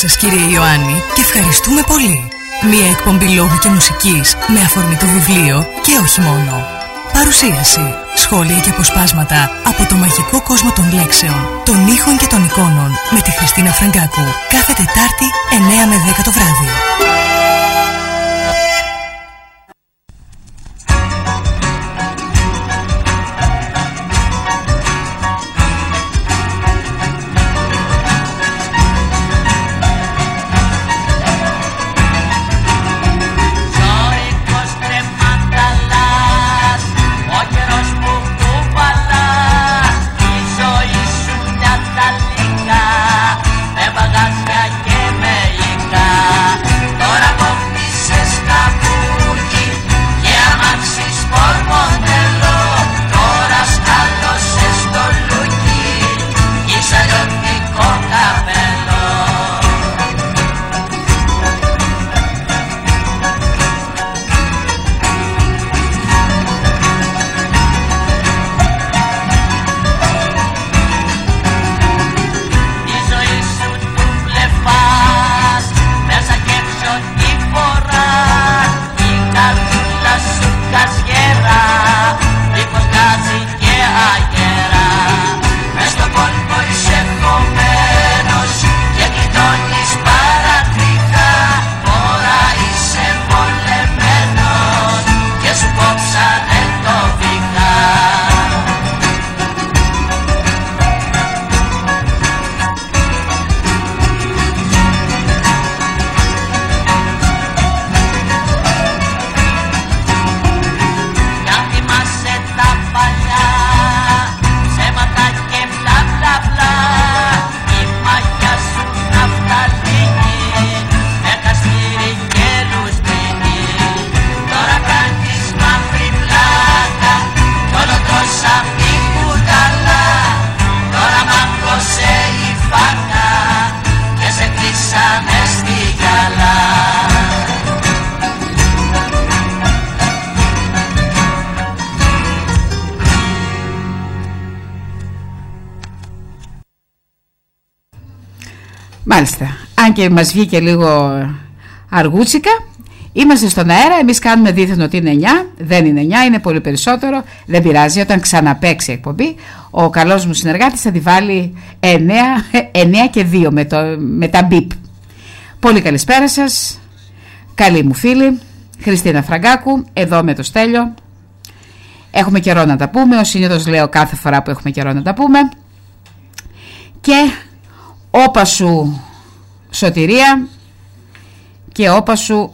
σας κύριε Ιωάννη και ευχαριστούμε πολύ. Μία εκπομπή λόγου και μουσικής με αφορμή το βιβλίο και όχι μόνο. Παρουσίαση, σχόλια και αποσπάσματα από το μαγικό κόσμο των λέξεων, των ήχων και των εικόνων με τη Χριστίνα Φραγκάκου κάθε Τετάρτη 9 με 10 το βράδυ. Μάλιστα. Αν και μας βγήκε λίγο αργούτσικα, είμαστε στον αέρα. Εμείς κάνουμε δίθεν ότι είναι 9. Δεν είναι 9, είναι πολύ περισσότερο. Δεν πειράζει. Όταν ξαναπέξει η εκπομπή, ο καλός μου συνεργάτης θα τη βάλει 9, 9 και 2 με, το, με τα μπιπ. Πολύ καλησπέρα σας. Καλή μου φίλη. Χριστίνα Φραγκάκου, εδώ με το Στέλιο. Έχουμε καιρό να τα πούμε. Ο συνήθως λέω κάθε φορά που έχουμε καιρό να τα πούμε. Και όπα σου σωτηρία και όπα σου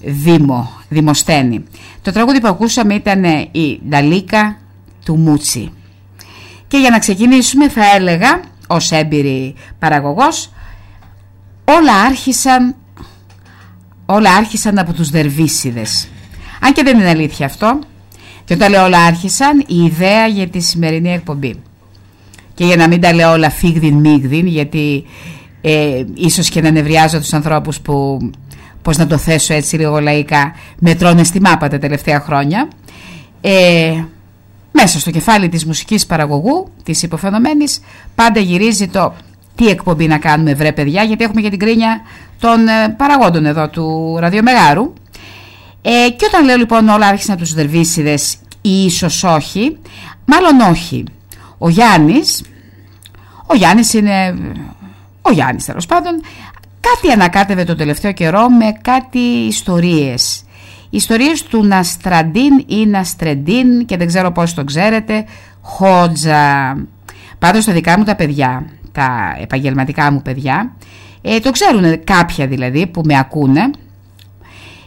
Δήμο, Δημοσθένη. Το τραγούδι που ακούσαμε ήταν η Νταλίκα του Μούτσι. Και για να ξεκινήσουμε θα έλεγα ως έμπειρη παραγωγός όλα άρχισαν όλα άρχισαν από τους Δερβίσιδες. Αν και δεν είναι αλήθεια αυτό και όταν λέω όλα άρχισαν η ιδέα για τη σημερινή εκπομπή και για να μην τα λέω όλα φίγδιν μίγδιν γιατί ε, ίσως και να νευριάζω τους ανθρώπους που πώς να το θέσω έτσι λίγο λαϊκά μετρώνε στη μάπα τα τελευταία χρόνια. Ε, μέσα στο κεφάλι της μουσικής παραγωγού της υποφαινομένης πάντα γυρίζει το τι εκπομπή να κάνουμε βρε παιδιά γιατί έχουμε και την κρίνια των ε, παραγόντων εδώ του ραδιομεγάρου ε, και όταν λέω λοιπόν όλα άρχισαν τους δερβίσιδες ή ίσως όχι μάλλον όχι. Ο Γιάννης, ο Γιάννης είναι, ο Γιάννης τέλος πάντων, κάτι ανακάτευε το τελευταίο καιρό με κάτι ιστορίες. Ιστορίες του Ναστραντίν ή Ναστρεντίν και δεν ξέρω πώς το ξέρετε, Χότζα. Πάντως τα δικά μου τα παιδιά, τα επαγγελματικά μου παιδιά, ε, το ξέρουν κάποια δηλαδή που με ακούνε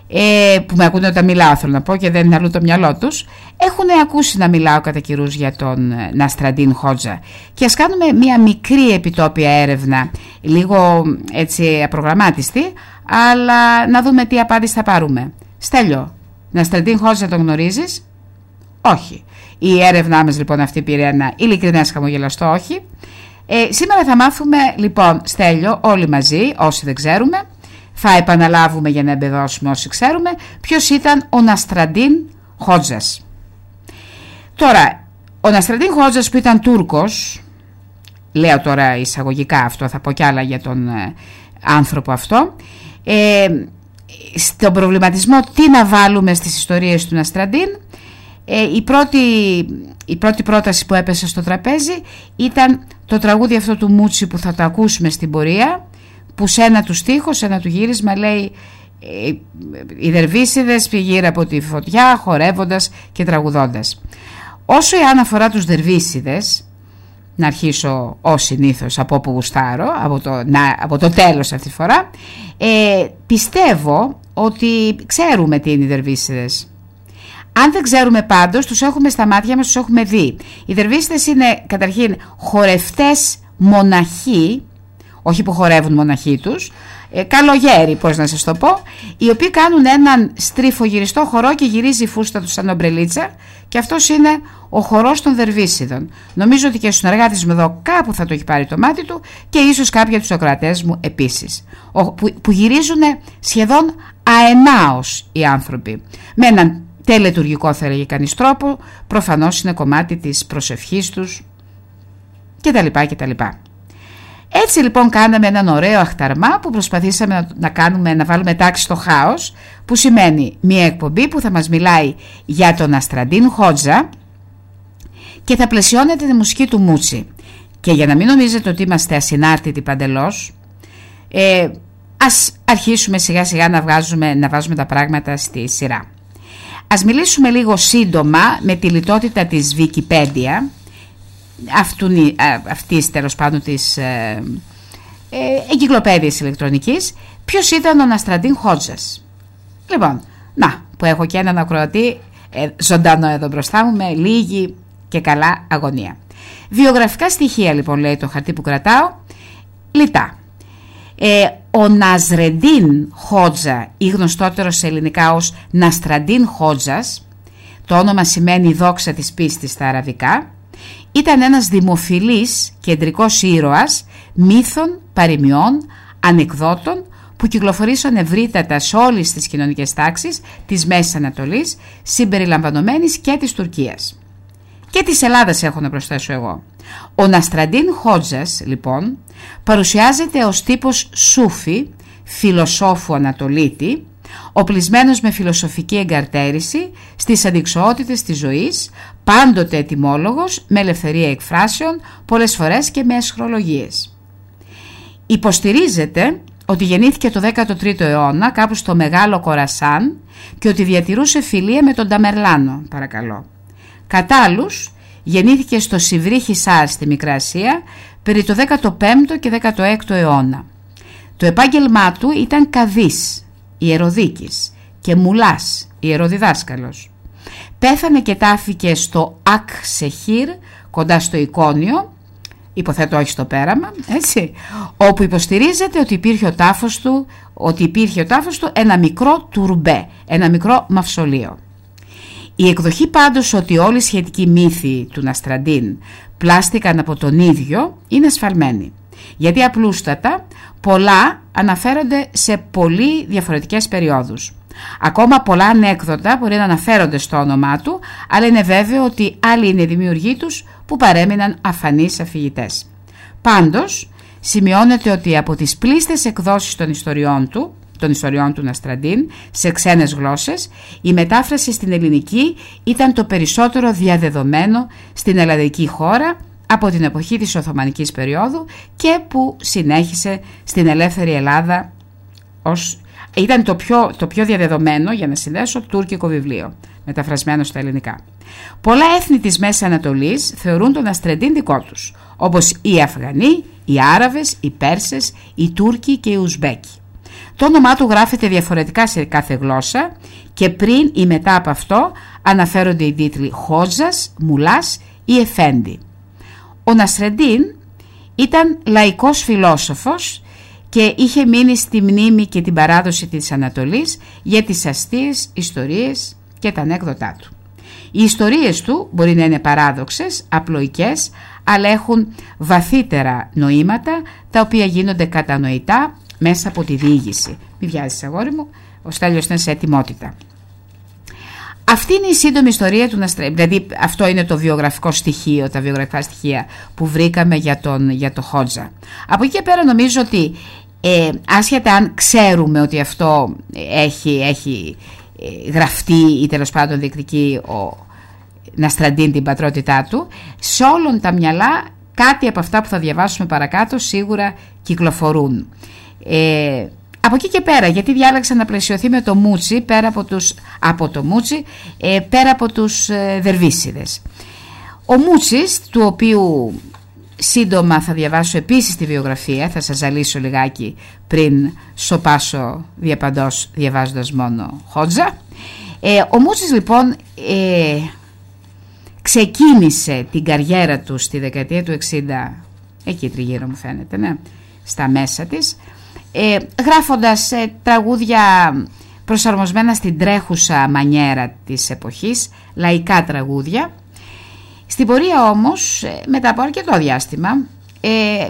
ε, που με ακούνε όταν μιλάω θέλω να πω και δεν είναι αλλού το μυαλό τους. Έχουν ακούσει να μιλάω κατά καιρούς για τον ε, Ναστραντίν Χότζα. Και ας κάνουμε μια μικρή επιτόπια έρευνα λίγο έτσι απρογραμμάτιστη αλλά να δούμε τι απάντηση θα πάρουμε. Στέλιο, Ναστραντίν Χότζα τον γνωρίζεις; Όχι. Η έρευνά μας λοιπόν αυτή πήρε ένα ειλικρινές χαμογελαστό όχι. Ε, σήμερα θα μάθουμε λοιπόν Στέλιο όλοι μαζί όσοι δεν ξέρουμε θα επαναλάβουμε για να εμπεδώσουμε όσοι ξέρουμε ποιος ήταν ο Ναστραντίν Χότζας. Τώρα, ο Ναστραντίν Χότζας που ήταν Τούρκος, λέω τώρα εισαγωγικά αυτό, θα πω κι άλλα για τον ε, άνθρωπο αυτό. Ε, στον προβληματισμό τι να βάλουμε στις ιστορίες του Ναστραντίν ε, η, πρώτη, η πρώτη πρόταση που έπεσε στο τραπέζι ήταν το τραγούδι αυτό του Μούτσι που θα το ακούσουμε στην πορεία που σε ένα του στίχο, σε ένα του γύρισμα λέει ε, οι δερβίσιδες πηγήρα από τη φωτιά χορεύοντας και τραγουδώντας. Όσο η αναφορά τους δερβίσιδες να αρχίσω ως συνήθως από όπου γουστάρω, από το, να, από το τέλος αυτή τη φορά, ε, πιστεύω ότι ξέρουμε τι είναι οι δερβίσιδες. Αν δεν ξέρουμε πάντως, τους έχουμε στα μάτια μας, τους έχουμε δει. Οι δερβίσιδες είναι καταρχήν χορευτές μοναχοί, όχι που χορεύουν μοναχοί τους, ε, καλογέρι πώς να σας το πω, οι οποίοι κάνουν έναν στρίφο χορό και γυρίζει η φούστα τους σαν ομπρελίτσα και αυτός είναι ο χορός των Δερβίσιδων. Νομίζω ότι και ο συνεργάτης μου εδώ κάπου θα το έχει πάρει το μάτι του και ίσως κάποιοι από τους ακροατές μου επίσης, που, που γυρίζουν σχεδόν αενάως οι άνθρωποι, με έναν τελετουργικό θα έλεγε κανείς τρόπο, προφανώς είναι κομμάτι της προσευχής τους κτλ. κτλ. Έτσι λοιπόν κάναμε έναν ωραίο αχταρμά που προσπαθήσαμε να, κάνουμε, να βάλουμε τάξη στο χάος που σημαίνει μια εκπομπή που θα μας μιλάει για τον Αστραντίν Χότζα και θα πλαισιώνεται τη μουσική του Μούτσι. Και για να μην νομίζετε ότι είμαστε ασυνάρτητοι παντελώς, ε, ας αρχίσουμε σιγά σιγά να, βγάζουμε, να βάζουμε τα πράγματα στη σειρά. Ας μιλήσουμε λίγο σύντομα με τη λιτότητα της Wikipedia αυτού, αυτής τέλος πάντων της ε, ε, εγκυκλοπαίδειας ηλεκτρονικής ποιος ήταν ο Ναστραντίν Χότζας λοιπόν να που έχω και έναν ακροατή ε, ζωντανό εδώ μπροστά μου με λίγη και καλά αγωνία. Βιογραφικά στοιχεία λοιπόν λέει το χαρτί που κρατάω. Λιτά. Ε, ο Ναζρεντίν Χότζα ή γνωστότερος σε ελληνικά ως Ναστραντίν Χότζας το όνομα σημαίνει δόξα της πίστης στα αραβικά ήταν ένας δημοφιλής κεντρικός ήρωας μύθων, παροιμιών, ανεκδότων που κυκλοφορήσαν ευρύτατα σε όλες τις κοινωνικές τάξεις της Μέσης Ανατολής συμπεριλαμβανομένης και της Τουρκίας. Και της Ελλάδας έχω να προσθέσω εγώ. Ο Ναστραντίν Χότζας λοιπόν παρουσιάζεται ως τύπος Σούφι, φιλοσόφου Ανατολίτη οπλισμένος με φιλοσοφική εγκαρτέρηση στις αντικσοότητες της ζωής, πάντοτε ετοιμόλογος, με ελευθερία εκφράσεων, πολλές φορές και με εσχρολογίες. Υποστηρίζεται ότι γεννήθηκε το 13ο αιώνα κάπου στο Μεγάλο Κορασάν και ότι διατηρούσε φιλία με τον Ταμερλάνο, παρακαλώ. Κατά άλλους, γεννήθηκε στο Σιβρί Χισάρ στη Μικρά Ασία περί το 15ο και 16ο αιώνα. Το επάγγελμά του ήταν καδής ιεροδίκης και Μουλάς, ιεροδιδάσκαλος. Πέθανε και τάφηκε στο Ακ Σεχίρ, κοντά στο Εικόνιο, υποθέτω όχι στο πέραμα, έτσι, όπου υποστηρίζεται ότι υπήρχε ο τάφος του, ότι υπήρχε ο τάφος του ένα μικρό τουρμπέ, ένα μικρό μαυσολείο. Η εκδοχή πάντως ότι όλοι οι σχετικοί μύθοι του Ναστραντίν πλάστηκαν από τον ίδιο είναι ασφαλμένη. Γιατί απλούστατα πολλά αναφέρονται σε πολύ διαφορετικές περιόδους. Ακόμα πολλά ανέκδοτα μπορεί να αναφέρονται στο όνομά του, αλλά είναι βέβαιο ότι άλλοι είναι οι δημιουργοί τους που παρέμειναν αφανείς αφηγητές. Πάντως, σημειώνεται ότι από τις πλήστες εκδόσεις των ιστοριών του, των ιστοριών του Ναστραντίν σε ξένες γλώσσες, η μετάφραση στην ελληνική ήταν το περισσότερο διαδεδομένο στην ελλαδική χώρα από την εποχή της Οθωμανικής περίοδου και που συνέχισε στην ελεύθερη Ελλάδα ως... Ήταν το πιο, το πιο διαδεδομένο, για να συνδέσω, τουρκικό βιβλίο, μεταφρασμένο στα ελληνικά. Πολλά έθνη της Μέσης Ανατολής θεωρούν τον Αστρεντίν δικό τους, όπως οι Αφγανοί, οι Άραβες, οι Πέρσες, οι Τούρκοι και οι Ουσμπέκοι. Το όνομά του γράφεται διαφορετικά σε κάθε γλώσσα και πριν ή μετά από αυτό αναφέρονται οι τίτλοι Χόζας, Μουλάς ή Εφέντη. Ο Νασρεντίν ήταν λαϊκός φιλόσοφος και είχε μείνει στη μνήμη και την παράδοση της Ανατολής για τις αστείες ιστορίες και τα ανέκδοτά του. Οι ιστορίες του μπορεί να είναι παράδοξες, απλοϊκές, αλλά έχουν βαθύτερα νοήματα τα οποία γίνονται κατανοητά μέσα από τη διήγηση. Μην βιάζεις αγόρι μου, ο Στέλιος είναι σε ετοιμότητα. Αυτή είναι η σύντομη ιστορία του Ναστρέ. Δηλαδή αυτό είναι το βιογραφικό στοιχείο, τα βιογραφικά στοιχεία που βρήκαμε για τον, για το Χότζα. Από εκεί και πέρα νομίζω ότι ε, άσχετα αν ξέρουμε ότι αυτό έχει, έχει ε, γραφτεί ή τέλος πάντων διεκδικεί ο, να στραντείνει την πατρότητά του, σε όλων τα μυαλά κάτι από αυτά που θα διαβάσουμε παρακάτω σίγουρα κυκλοφορούν. Ε, από εκεί και πέρα, γιατί διάλεξα να πλαισιωθεί με το Μούτσι, πέρα από, τους, από το Μούτσι, ε, πέρα από τους ε, Δερβίσιδες. Ο Μούτσης, του οποίου σύντομα θα διαβάσω επίσης τη βιογραφία, θα σας ζαλίσω λιγάκι πριν σοπάσω διαπαντός διαβάζοντας μόνο Χότζα. Ε, ο Μούτσης λοιπόν ε, ξεκίνησε την καριέρα του στη δεκαετία του 60, εκεί τριγύρω μου φαίνεται, ναι, στα μέσα της, ε, γράφοντας ε, τραγούδια προσαρμοσμένα στην τρέχουσα μανιέρα της εποχής, λαϊκά τραγούδια. Στην πορεία όμως, ε, μετά από αρκετό διάστημα, ε,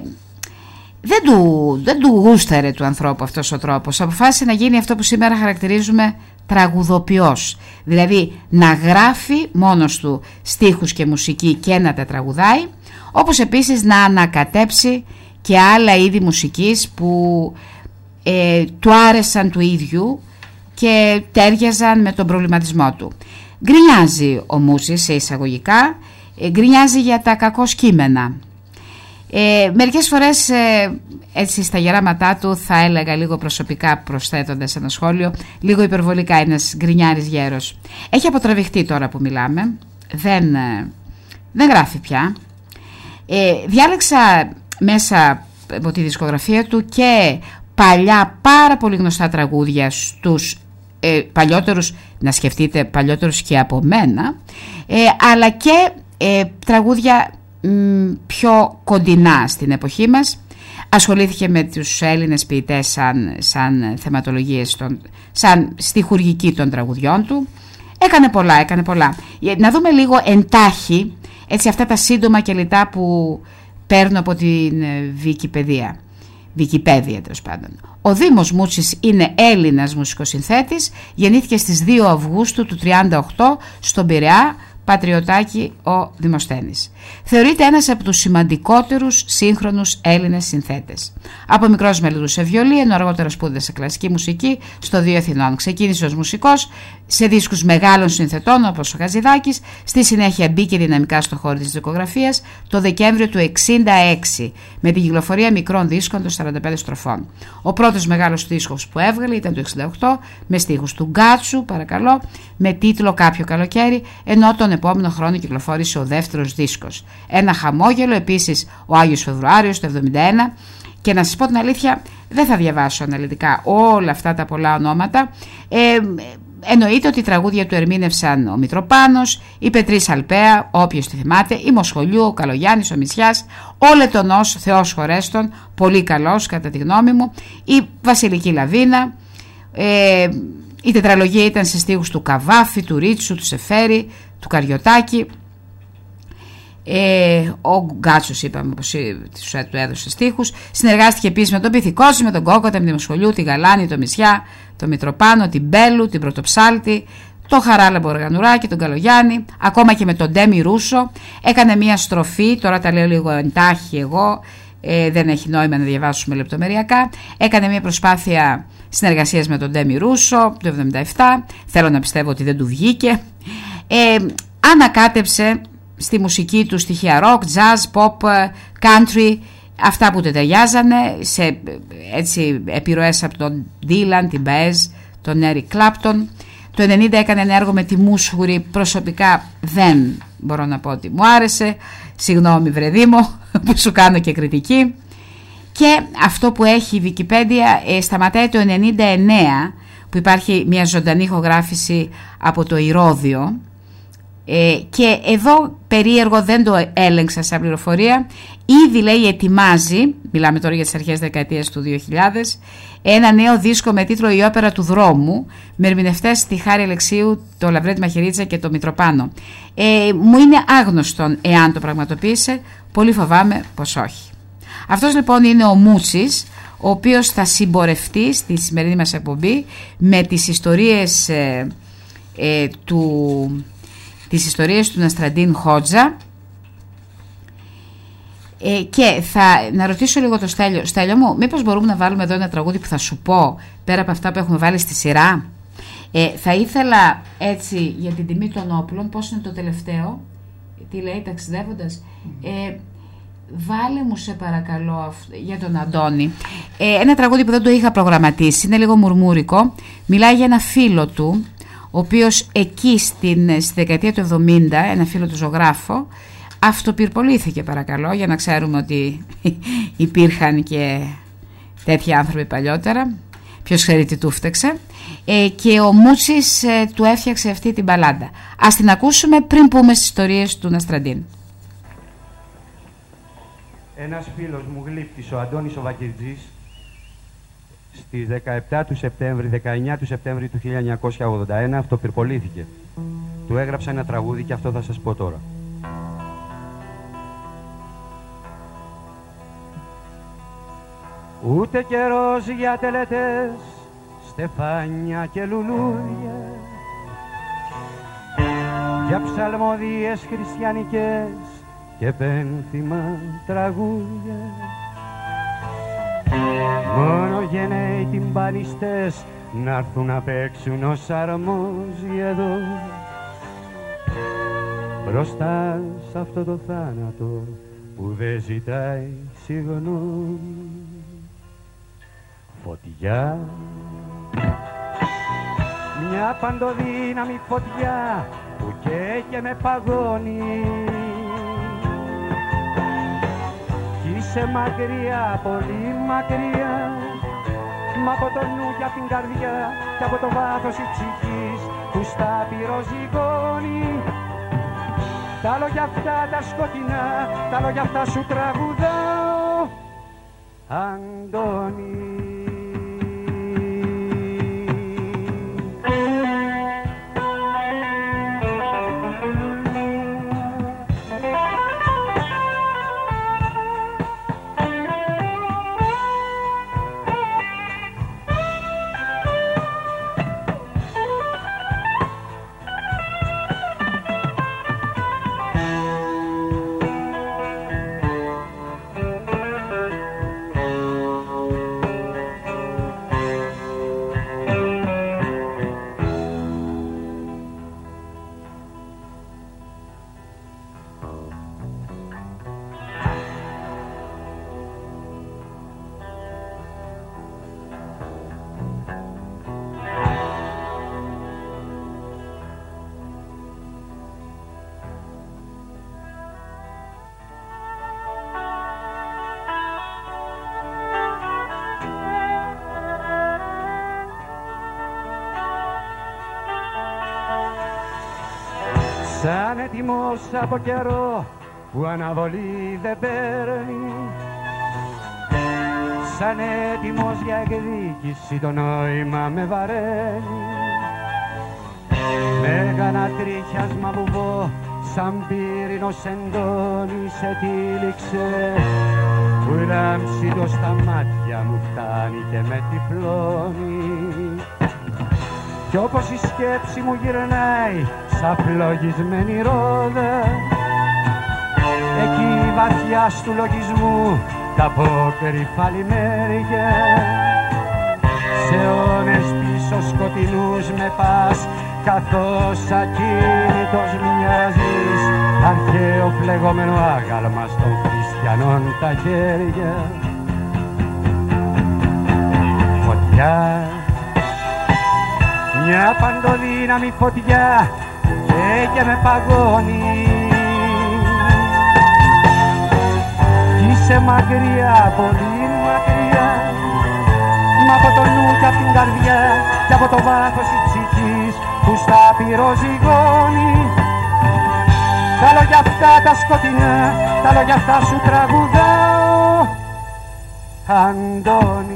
δεν του, δεν του γούσταρε του ανθρώπου αυτός ο τρόπος. Αποφάσισε να γίνει αυτό που σήμερα χαρακτηρίζουμε τραγουδοποιός. Δηλαδή να γράφει μόνος του στίχους και μουσική και να τα τραγουδάει, όπως επίσης να ανακατέψει και άλλα είδη μουσικής που ε, του άρεσαν του ίδιου και τέριαζαν με τον προβληματισμό του. Γκρινιάζει ο Μούσης σε εισαγωγικά, ε, γκρινιάζει για τα κακό κείμενα. Ε, μερικές φορές ε, έτσι στα γεράματά του θα έλεγα λίγο προσωπικά προσθέτοντας ένα σχόλιο λίγο υπερβολικά ένας γκρινιάρης γέρος έχει αποτραβηχτεί τώρα που μιλάμε δεν, ε, δεν γράφει πια ε, διάλεξα μέσα από τη δισκογραφία του και παλιά πάρα πολύ γνωστά τραγούδια στους ε, παλιότερους, να σκεφτείτε παλιότερους και από μένα, ε, αλλά και ε, τραγούδια πιο κοντινά στην εποχή μας. Ασχολήθηκε με τους Έλληνες ποιητές σαν, σαν θεματολογίες, των, σαν στιχουργική των τραγουδιών του. Έκανε πολλά, έκανε πολλά. Να δούμε λίγο εντάχει, έτσι αυτά τα σύντομα και λιτά που παίρνω από την Wikipedia. Wikipedia τέλος πάντων. Ο Δήμος Μούτσης είναι Έλληνας μουσικοσυνθέτης, γεννήθηκε στις 2 Αυγούστου του 1938 στον Πειραιά, Πατριωτάκη ο Δημοσθένης. Θεωρείται ένας από τους σημαντικότερους σύγχρονους Έλληνες συνθέτες. Από μικρός μελετούσε βιολί, ενώ αργότερα σπούδασε κλασική μουσική στο Δύο Αθηνών. Ξεκίνησε ως μουσικός σε δίσκους μεγάλων συνθετών όπως ο Χαζηδάκης, στη συνέχεια μπήκε δυναμικά στο χώρο της δικογραφίας το Δεκέμβριο του 1966 με την κυκλοφορία μικρών δίσκων των 45 στροφών. Ο πρώτος μεγάλος δίσκος που έβγαλε ήταν το 1968 με στίχους του Γκάτσου, παρακαλώ, με τίτλο «Κάποιο καλοκαίρι», ενώ τον επόμενο χρόνο κυκλοφόρησε ο δεύτερος δίσκος. Ένα χαμόγελο επίσης ο Άγιος Φεβρουάριος το 1971 και να σας πω την αλήθεια δεν θα διαβάσω αναλυτικά όλα αυτά τα πολλά ονόματα. Ε, εννοείται ότι οι τραγούδια του ερμήνευσαν ο Μητροπάνος, η Πετρή Αλπαία, όποιος τη θυμάται, η Μοσχολιού, ο Καλογιάννης, ο Μισιάς, ο Λετωνός, Θεός χωρέστον, πολύ καλός κατά τη γνώμη μου, η Βασιλική Λαβίνα, ε, η τετραλογία ήταν σε στίχους του Καβάφη, του Ρίτσου, του Σεφέρη, του Καριωτάκη. Ε, ο Γκάτσος είπαμε πως τους έδωσε στίχους. Συνεργάστηκε επίσης με τον Πυθικόση, με τον Κόκοτα, με τη Μοσχολιού, τη Γαλάνη, το Μισιά τον Μητροπάνο, την Μπέλου, την Πρωτοψάλτη το Χαράλαμπο Οργανουράκη, τον Καλογιάννη ακόμα και με τον Ντέμι Ρούσο. Έκανε μια στροφή, τώρα τα λέω λίγο εντάχει εγώ ε, δεν έχει νόημα να διαβάσουμε λεπτομεριακά. Έκανε μια προσπάθεια συνεργασίας με τον Ντέμι Ρούσο το 1977 θέλω να πιστεύω ότι δεν του βγήκε. Ε, ανακάτεψε στη μουσική τους στοιχεία rock, jazz, pop, country αυτά που ταιριάζανε σε έτσι, επιρροές από τον Dylan, την Baez, τον Eric Clapton. Το 90 έκανε ένα έργο με τη Μούσχουρη προσωπικά δεν μπορώ να πω ότι μου άρεσε. Συγγνώμη βρεδίμο που σου κάνω και κριτική. Και αυτό που έχει η Wikipedia ε, σταματάει το 99 που υπάρχει μια ζωντανή ηχογράφηση από το Ηρώδιο ε, και εδώ περίεργο δεν το έλεγξα σαν πληροφορία ήδη λέει ετοιμάζει μιλάμε τώρα για τις αρχές δεκαετίας του 2000 ένα νέο δίσκο με τίτλο «Η όπερα του δρόμου» με ερμηνευτές τη Χάρη Αλεξίου, το Λαβρέτη Μαχαιρίτσα και το Μητροπάνο. Ε, μου είναι άγνωστον εάν το πραγματοποίησε, πολύ φοβάμαι πως όχι. Αυτός λοιπόν είναι ο Μούτσης, ο οποίος θα συμπορευτεί στη σημερινή μας εκπομπή με τις ιστορίες ε, ε, του τις ιστορίες του Ναστραντίν Χότζα Ε, και θα, να ρωτήσω λίγο το Στέλιο. Στέλιο μου, μήπως μπορούμε να βάλουμε εδώ ένα τραγούδι που θα σου πω, πέρα από αυτά που έχουμε βάλει στη σειρά; Ε, θα ήθελα έτσι για την τιμή των όπλων, πώς είναι το τελευταίο, τι λέει ταξιδεύοντας, ε, Βάλε μου σε παρακαλώ για τον Αντώνη ε, Ένα τραγούδι που δεν το είχα προγραμματίσει Είναι λίγο μουρμούρικο Μιλάει για ένα φίλο του Ο οποίος εκεί στην, στη δεκαετία του 70 Ένα φίλο του ζωγράφο Αυτοπυρπολήθηκε παρακαλώ Για να ξέρουμε ότι υπήρχαν και τέτοιοι άνθρωποι παλιότερα. Ποιος ξέρει τι του φταίξε. Ε, Και ο Μούτσης ε, του έφτιαξε αυτή την μπαλάντα. Ας την ακούσουμε πριν πούμε στις ιστορίες του Ναστραντίν. Ένας φίλος μου γλύφτης, ο Αντώνης ο Βακυρτζής, στις 17 του Σεπτέμβρη, 19 του Σεπτέμβρη του 1981 αυτοπυρπολήθηκε. Του έγραψα ένα τραγούδι και αυτό θα σας πω τώρα. Ούτε καιρός για τελετές, στεφάνια και λουλούδια για ψαλμοδίες χριστιανικές και πένθυμα τραγούδια Μόνο γενναίοι τυμπανιστές να έρθουν να παίξουν ως αρμόζει εδώ. Μπροστά σε αυτό το θάνατο που δεν ζητάει συγγνώμη. Φωτιά. Μια παντοδύναμη φωτιά που καίγε με παγώνει είσαι μακριά, πολύ μακριά. Μα από το νου και από την καρδιά και από το βάθος της ψυχής που στα πυροζυγώνει. Τα λόγια αυτά τα σκοτεινά, τα λόγια αυτά σου τραγουδάω Αντώνη έτοιμος από καιρό που αναβολή δεν παίρνει. Σαν έτοιμος για εκδίκηση το νόημα με βαραίνει. Με κάνα τρίχιασμα βουβό σαν πύρινος εντόνι σε τύλιξε. Που η λάμψη το στα μάτια μου φτάνει και με τυφλώνει. Κι όπως η σκέψη μου γυρνάει σαν φλογισμένη ρόδα εκεί βαθιά του λογισμού τα πόκρυφα μέρια σε αιώνες πίσω σκοτεινούς με πας καθώς ακίνητος μοιάζεις. Αρχαίο φλεγόμενο άγαλμα των χριστιανών τα χέρια. Φωτιά. Μια παντοδύναμη φωτιά και με παγώνει. Κι είσαι μακριά, πολύ μακριά. Μα από το νου και από την καρδιά και από το βάθος της ψυχής που στα πυροζυγώνει. Τα λόγια αυτά τα σκοτεινά, τα λόγια αυτά σου τραγουδάω. Αντώνη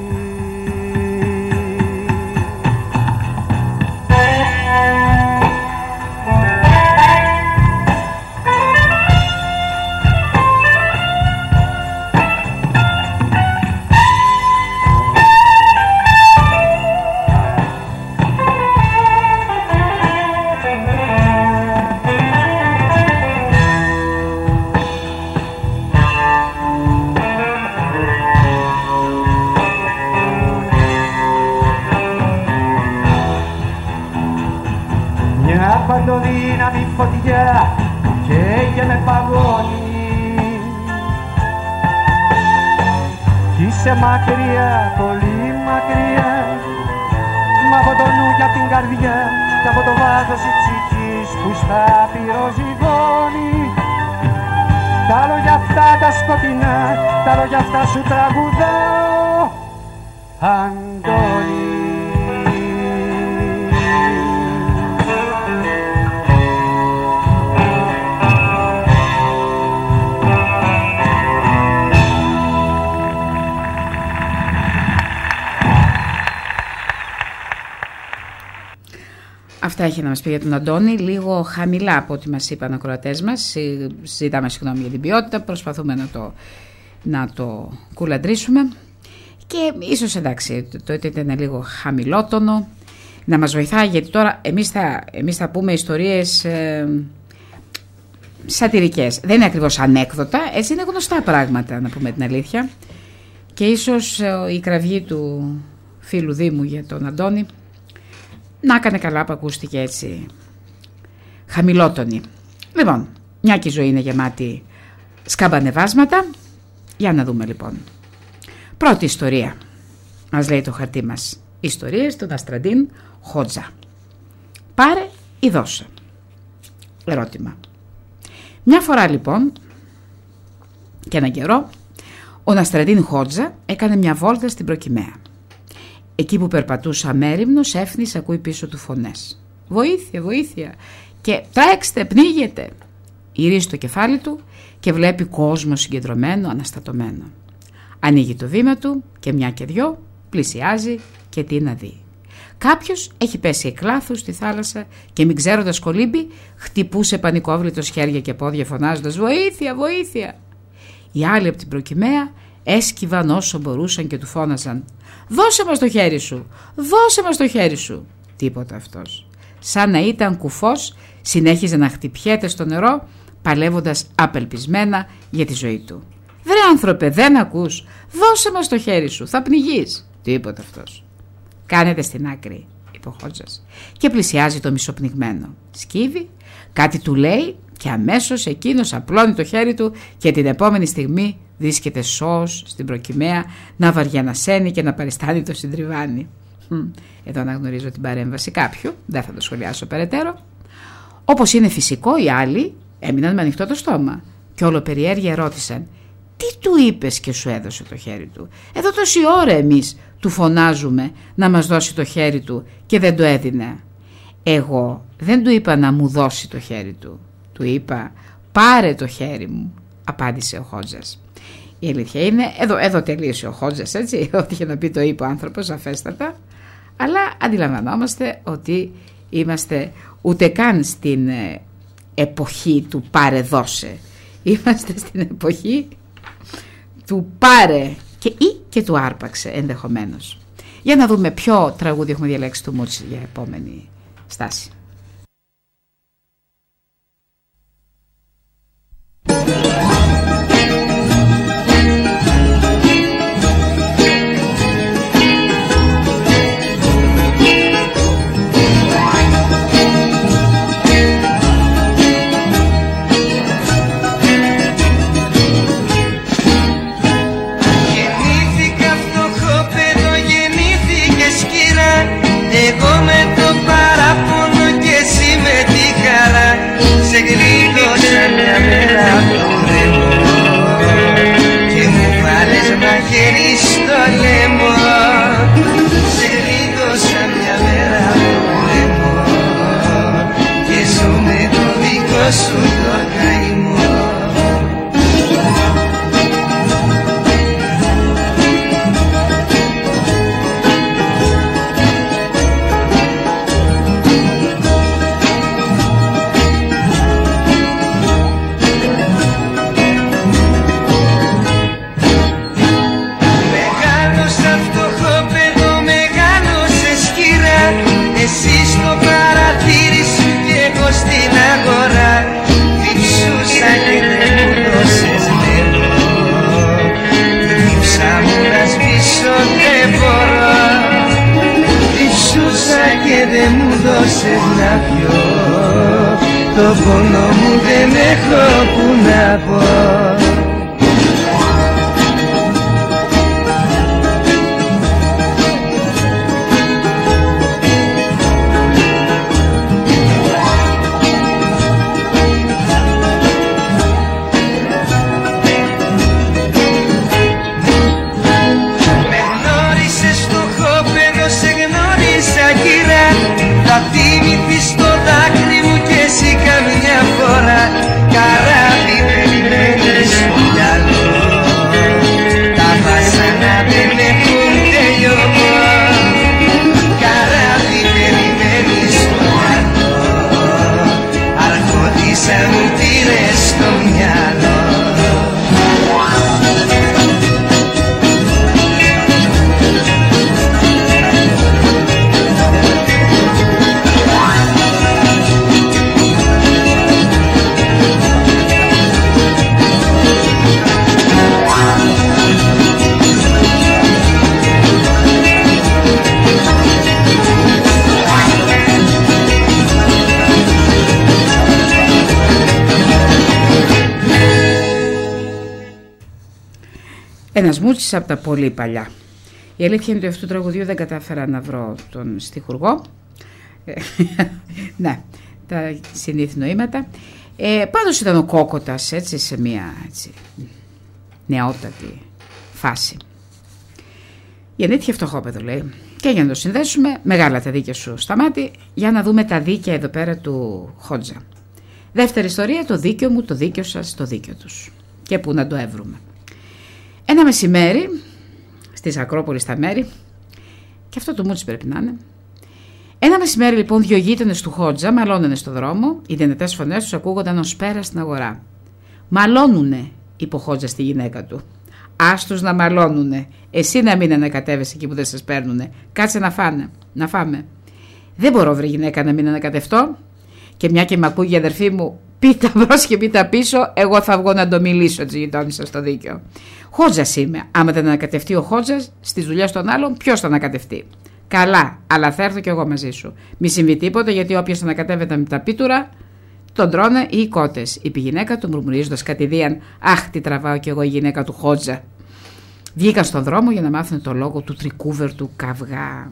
να μας πει για τον Αντώνη, λίγο χαμηλά από ό,τι μας είπαν οι ακροατές μας. Ζητάμε συγγνώμη για την ποιότητα, προσπαθούμε να το, να το κουλαντρήσουμε. Και ίσως εντάξει, το ήταν λίγο χαμηλότονο, να μας βοηθάει γιατί τώρα εμείς θα, εμείς θα πούμε ιστορίες ε, σατυρικές. Δεν είναι ακριβώς ανέκδοτα, έτσι είναι γνωστά πράγματα να πούμε την αλήθεια. Και ίσως ε, η κραυγή του φίλου Δήμου για τον Αντώνη να έκανε καλά που ακούστηκε έτσι χαμηλότονη. Λοιπόν, μια και η ζωή είναι γεμάτη σκαμπανεβάσματα. Για να δούμε λοιπόν. Πρώτη ιστορία. Μας λέει το χαρτί μας. Ιστορίες του Ναστραντίν Χότζα. Πάρε ή δώσε. Ερώτημα. Μια φορά λοιπόν και έναν καιρό ο Ναστραντίν Χότζα έκανε μια βόλτα στην Προκυμαία. Εκεί που περπατούσε αμέριμνος έφνης ακούει πίσω του φωνές. «Βοήθεια, βοήθεια» και «Τρέξτε, πνίγετε». Γυρίζει το κεφάλι του και βλέπει κόσμο συγκεντρωμένο, αναστατωμένο. Ανοίγει το βήμα του και μια και δυο πλησιάζει και τι να δει. Κάποιος έχει πέσει εκλάθου στη θάλασσα και μην ξέροντας κολύμπη, χτυπούσε πανικόβλητο χέρια και πόδια φωνάζοντας Βοήθεια, βοήθεια! Οι άλλοι από την προκυμαία έσκυβαν όσο μπορούσαν και του φώναζαν Δώσε μας το χέρι σου, δώσε μας το χέρι σου. Τίποτα αυτός. Σαν να ήταν κουφός, συνέχιζε να χτυπιέται στο νερό, παλεύοντας απελπισμένα για τη ζωή του. Βρε άνθρωπε, δεν ακούς, δώσε μας το χέρι σου, θα πνιγείς. Τίποτα αυτός. Κάνετε στην άκρη, είπε ο Χότζας. Και πλησιάζει το μισοπνιγμένο. Σκύβει, κάτι του λέει και αμέσως εκείνος απλώνει το χέρι του και την επόμενη στιγμή βρίσκεται σως στην προκυμαία να βαριανασένει και να παριστάνει το συντριβάνι. Εδώ αναγνωρίζω την παρέμβαση κάποιου, δεν θα το σχολιάσω περαιτέρω. Όπως είναι φυσικό οι άλλοι έμειναν με ανοιχτό το στόμα και όλο περιέργεια ρώτησαν «Τι του είπες και σου έδωσε το χέρι του» «Εδώ τόση ώρα εμείς του φωνάζουμε να μας δώσει το χέρι του και δεν το έδινε». Εγώ δεν του είπα να μου δώσει το χέρι του. Του είπα πάρε το χέρι μου, απάντησε ο Χότζας. Η αλήθεια είναι, εδώ, εδώ τελείωσε ο Χότζες, έτσι. Ό,τι είχε να πει το είπε ο άνθρωπος, αφέστατα. Αλλά αντιλαμβανόμαστε ότι είμαστε ούτε καν στην ε, εποχή του πάρε δώσε. Είμαστε στην εποχή του πάρε και ή και του άρπαξε ενδεχομένως. Για να δούμε ποιο τραγούδι έχουμε διαλέξει του Μούτσι για επόμενη στάση. Εγώ με το παραπονό και εσύ με τη χαρά. Σε γλίτωσα μια μέρα το βρεμό Και μου βάλες μαχαίρι στο λαιμό. Σε γλίτωσα μια μέρα το βρεμό Και ζούμε το δικό σου Ένας μούτσι από τα πολύ παλιά. Η αλήθεια είναι ότι αυτού του τραγουδιού δεν κατάφερα να βρω τον στιχουργό. Ε, ναι, τα συνήθι νοήματα. Ε, πάντως ήταν ο Κόκοτας έτσι σε μια έτσι, νεότατη φάση. Η Ανίτια φτωχόπεδο λέει. Και για να το συνδέσουμε, μεγάλα τα δίκαια σου σταμάτη, για να δούμε τα δίκαια εδώ πέρα του Χότζα. Δεύτερη ιστορία, το δίκαιο μου, το δίκαιο σας, το δίκαιο τους. Και πού να το έβρουμε. Ένα μεσημέρι, στις Ακρόπολης στα μέρη, και αυτό το μούτσι πρέπει να είναι, ένα μεσημέρι λοιπόν δύο γείτονες του Χότζα μαλώνανε στο δρόμο, οι δυνατέ φωνές τους ακούγονταν ως πέρα στην αγορά. Μαλώνουνε, είπε ο Χότζας στη γυναίκα του. Άστου να μαλώνουνε. Εσύ να μην ανακατεύεσαι εκεί που δεν σας παίρνουνε. Κάτσε να φάνε. Να φάμε. Δεν μπορώ, βρε γυναίκα, να μην ανακατευτώ. Και μια και με ακούει η αδερφή μου, πίτα μπρος και πίτα πίσω, εγώ θα βγω να το μιλήσω τη γειτόνισσα στο δίκαιο. Χότζας είμαι. Άμα δεν ανακατευτεί ο Χότζας στις δουλειές των άλλων, ποιος θα ανακατευτεί; Καλά, αλλά θα έρθω κι εγώ μαζί σου. Μη συμβεί τίποτα γιατί όποιος ανακατεύεται με τα πίτουρα, τον τρώνε οι κότες. Είπε η γυναίκα του μουρμουρίζοντας κατ' ιδίαν, Αχ, τι τραβάω κι εγώ η γυναίκα του Χότζα. Βγήκαν στον δρόμο για να μάθουν το λόγο του τρικούβερτου καυγά.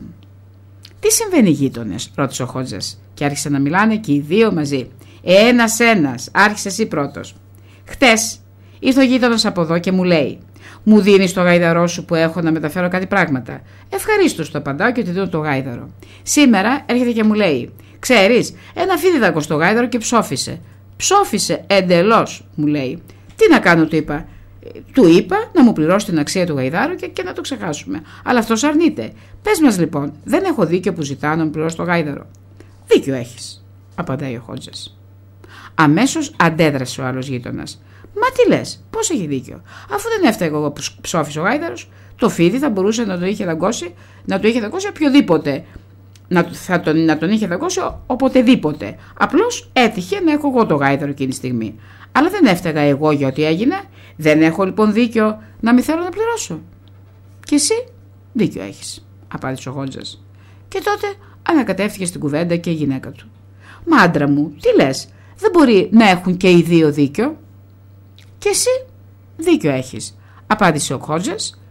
Τι συμβαίνει, γείτονες, ρώτησε ο Χότζας και άρχισε να μιλάνε και οι δύο μαζί. Ένα-ένα, άρχισε εσύ πρώτος. Χτε ήρθε ο γείτονας από εδώ και μου λέει: Μου δίνεις το γάιδαρό σου που έχω να μεταφέρω κάτι πράγματα. Ευχαρίστως το απαντάω και του δίνω το γάιδαρο. Σήμερα έρχεται και μου λέει: Ξέρεις, ένα φίδιδακο στο γάιδαρο και ψόφισε. Ψόφισε εντελώς, μου λέει. Τι να κάνω, του είπα. Του είπα να μου πληρώσει την αξία του γαϊδάρου και, και να το ξεχάσουμε. Αλλά αυτός αρνείται. Πες μας λοιπόν, δεν έχω δίκιο που ζητάω να μου πληρώσει το γάιδαρο. Δίκιο έχεις, απαντάει ο Χότζες. Αμέσως αντέδρασε ο άλλος γείτονας. Μα τι λες, πώς έχει δίκιο. Αφού δεν έφταιγα εγώ που ψόφισε ο γάιδαρος, το φίδι θα μπορούσε να το είχε δαγκώσει, να το είχε δαγκώσει οποιοδήποτε. Να, θα τον, να τον είχε δαγκώσει οποτεδήποτε. Απλώς έτυχε να έχω εγώ το γάιδαρο εκείνη τη στιγμή. Αλλά δεν έφταιγα εγώ για ό,τι έγινε. Δεν έχω λοιπόν δίκιο να μην θέλω να πληρώσω. Και εσύ δίκιο έχεις, απάντησε ο Γόντζα. Και τότε ανακατεύτηκε στην κουβέντα και η γυναίκα του. Μα άντρα μου, τι λες, δεν μπορεί να έχουν και οι δύο δίκιο. Και εσύ δίκιο έχεις, απάντησε ο Κότζες,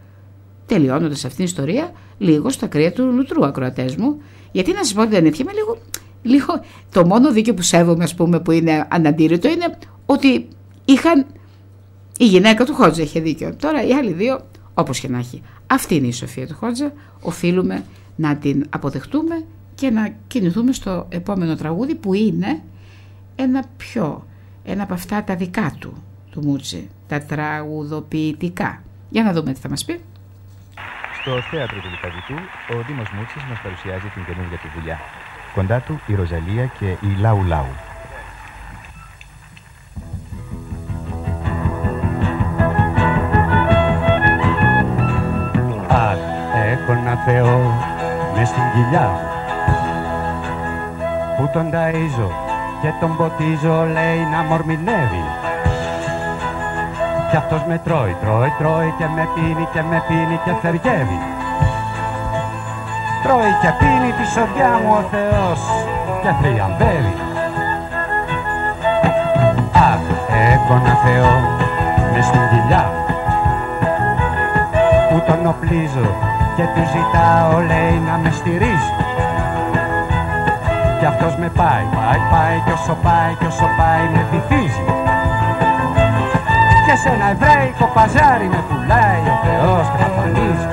τελειώνοντας αυτήν την ιστορία λίγο στα κρύα του λουτρού ακροατές μου, γιατί να σας πω την αλήθεια είμαι λίγο, λίγο, το μόνο δίκιο που σέβομαι ας πούμε που είναι αναντήρητο είναι ότι είχαν, η γυναίκα του Χότζα είχε δίκιο. Τώρα οι άλλοι δύο, όπως και να έχει. Αυτή είναι η σοφία του Χότζα, οφείλουμε να την αποδεχτούμε και να κινηθούμε στο επόμενο τραγούδι που είναι ένα πιο, ένα από αυτά τα δικά του του Μούτσι, τα τραγουδοποιητικά. Για να δούμε τι θα μας πει. Στο θέατρο του Λουκαβιτού, ο Δήμος Μούτσης μας παρουσιάζει την καινούργια του δουλειά. Κοντά του η Ροζαλία και η Λάου Λάου. Αχ, έχω ένα Θεό μες στην κοιλιά που τον ταΐζω και τον ποτίζω λέει να μορμηνεύει κι αυτός με τρώει, τρώει, τρώει και με πίνει και με πίνει και θεριεύει. Τρώει και πίνει, τη σοδιά μου ο Θεός και θριαμπέρι. Αχ, έχω ένα Θεό μες στην κοιλιά μου που τον οπλίζω και του ζητάω λέει να με στηρίζει κι αυτός με πάει, πάει, πάει κι όσο πάει κι όσο πάει με βυθίζει. Και σε ένα εβραϊκό παζάρι με πουλάει ο Θεός και θα φανίζει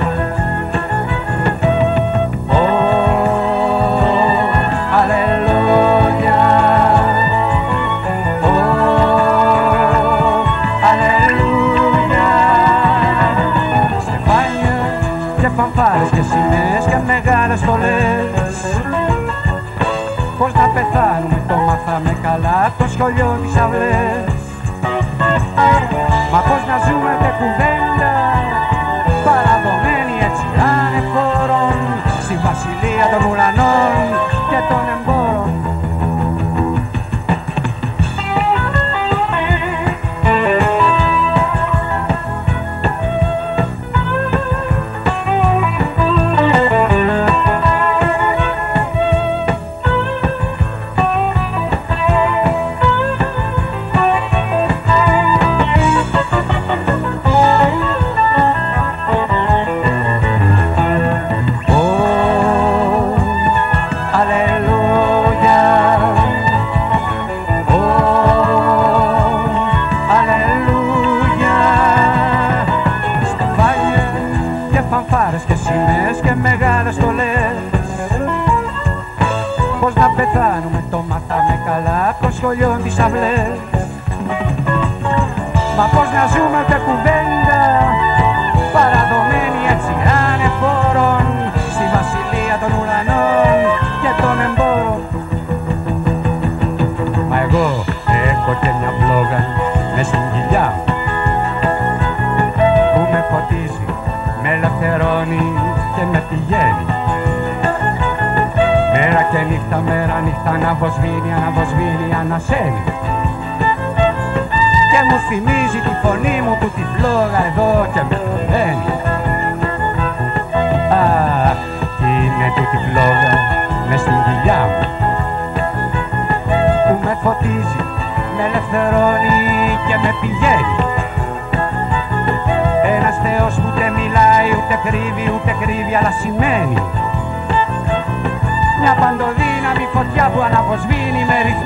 σχολείο της αυλές Μα πώς να ζούμε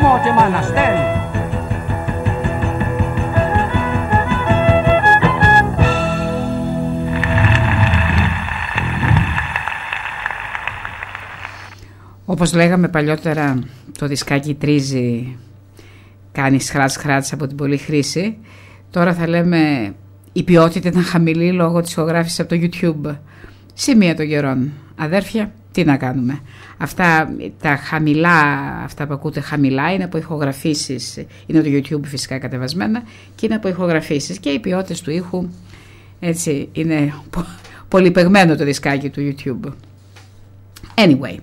με ρυθμό και με αναστέλει. Όπως λέγαμε παλιότερα το δισκάκι τρίζει κάνει χράτς χράτς από την πολλή χρήση. Τώρα θα λέμε η ποιότητα ήταν χαμηλή λόγω της ηχογράφησης από το YouTube. Σημεία των καιρών. Αδέρφια τι να κάνουμε. Αυτά τα χαμηλά, αυτά που ακούτε χαμηλά είναι από ηχογραφήσεις, είναι το YouTube φυσικά κατεβασμένα και είναι από ηχογραφήσεις και οι ποιότητες του ήχου έτσι είναι πολύ παιγμένο το δισκάκι του YouTube. Anyway.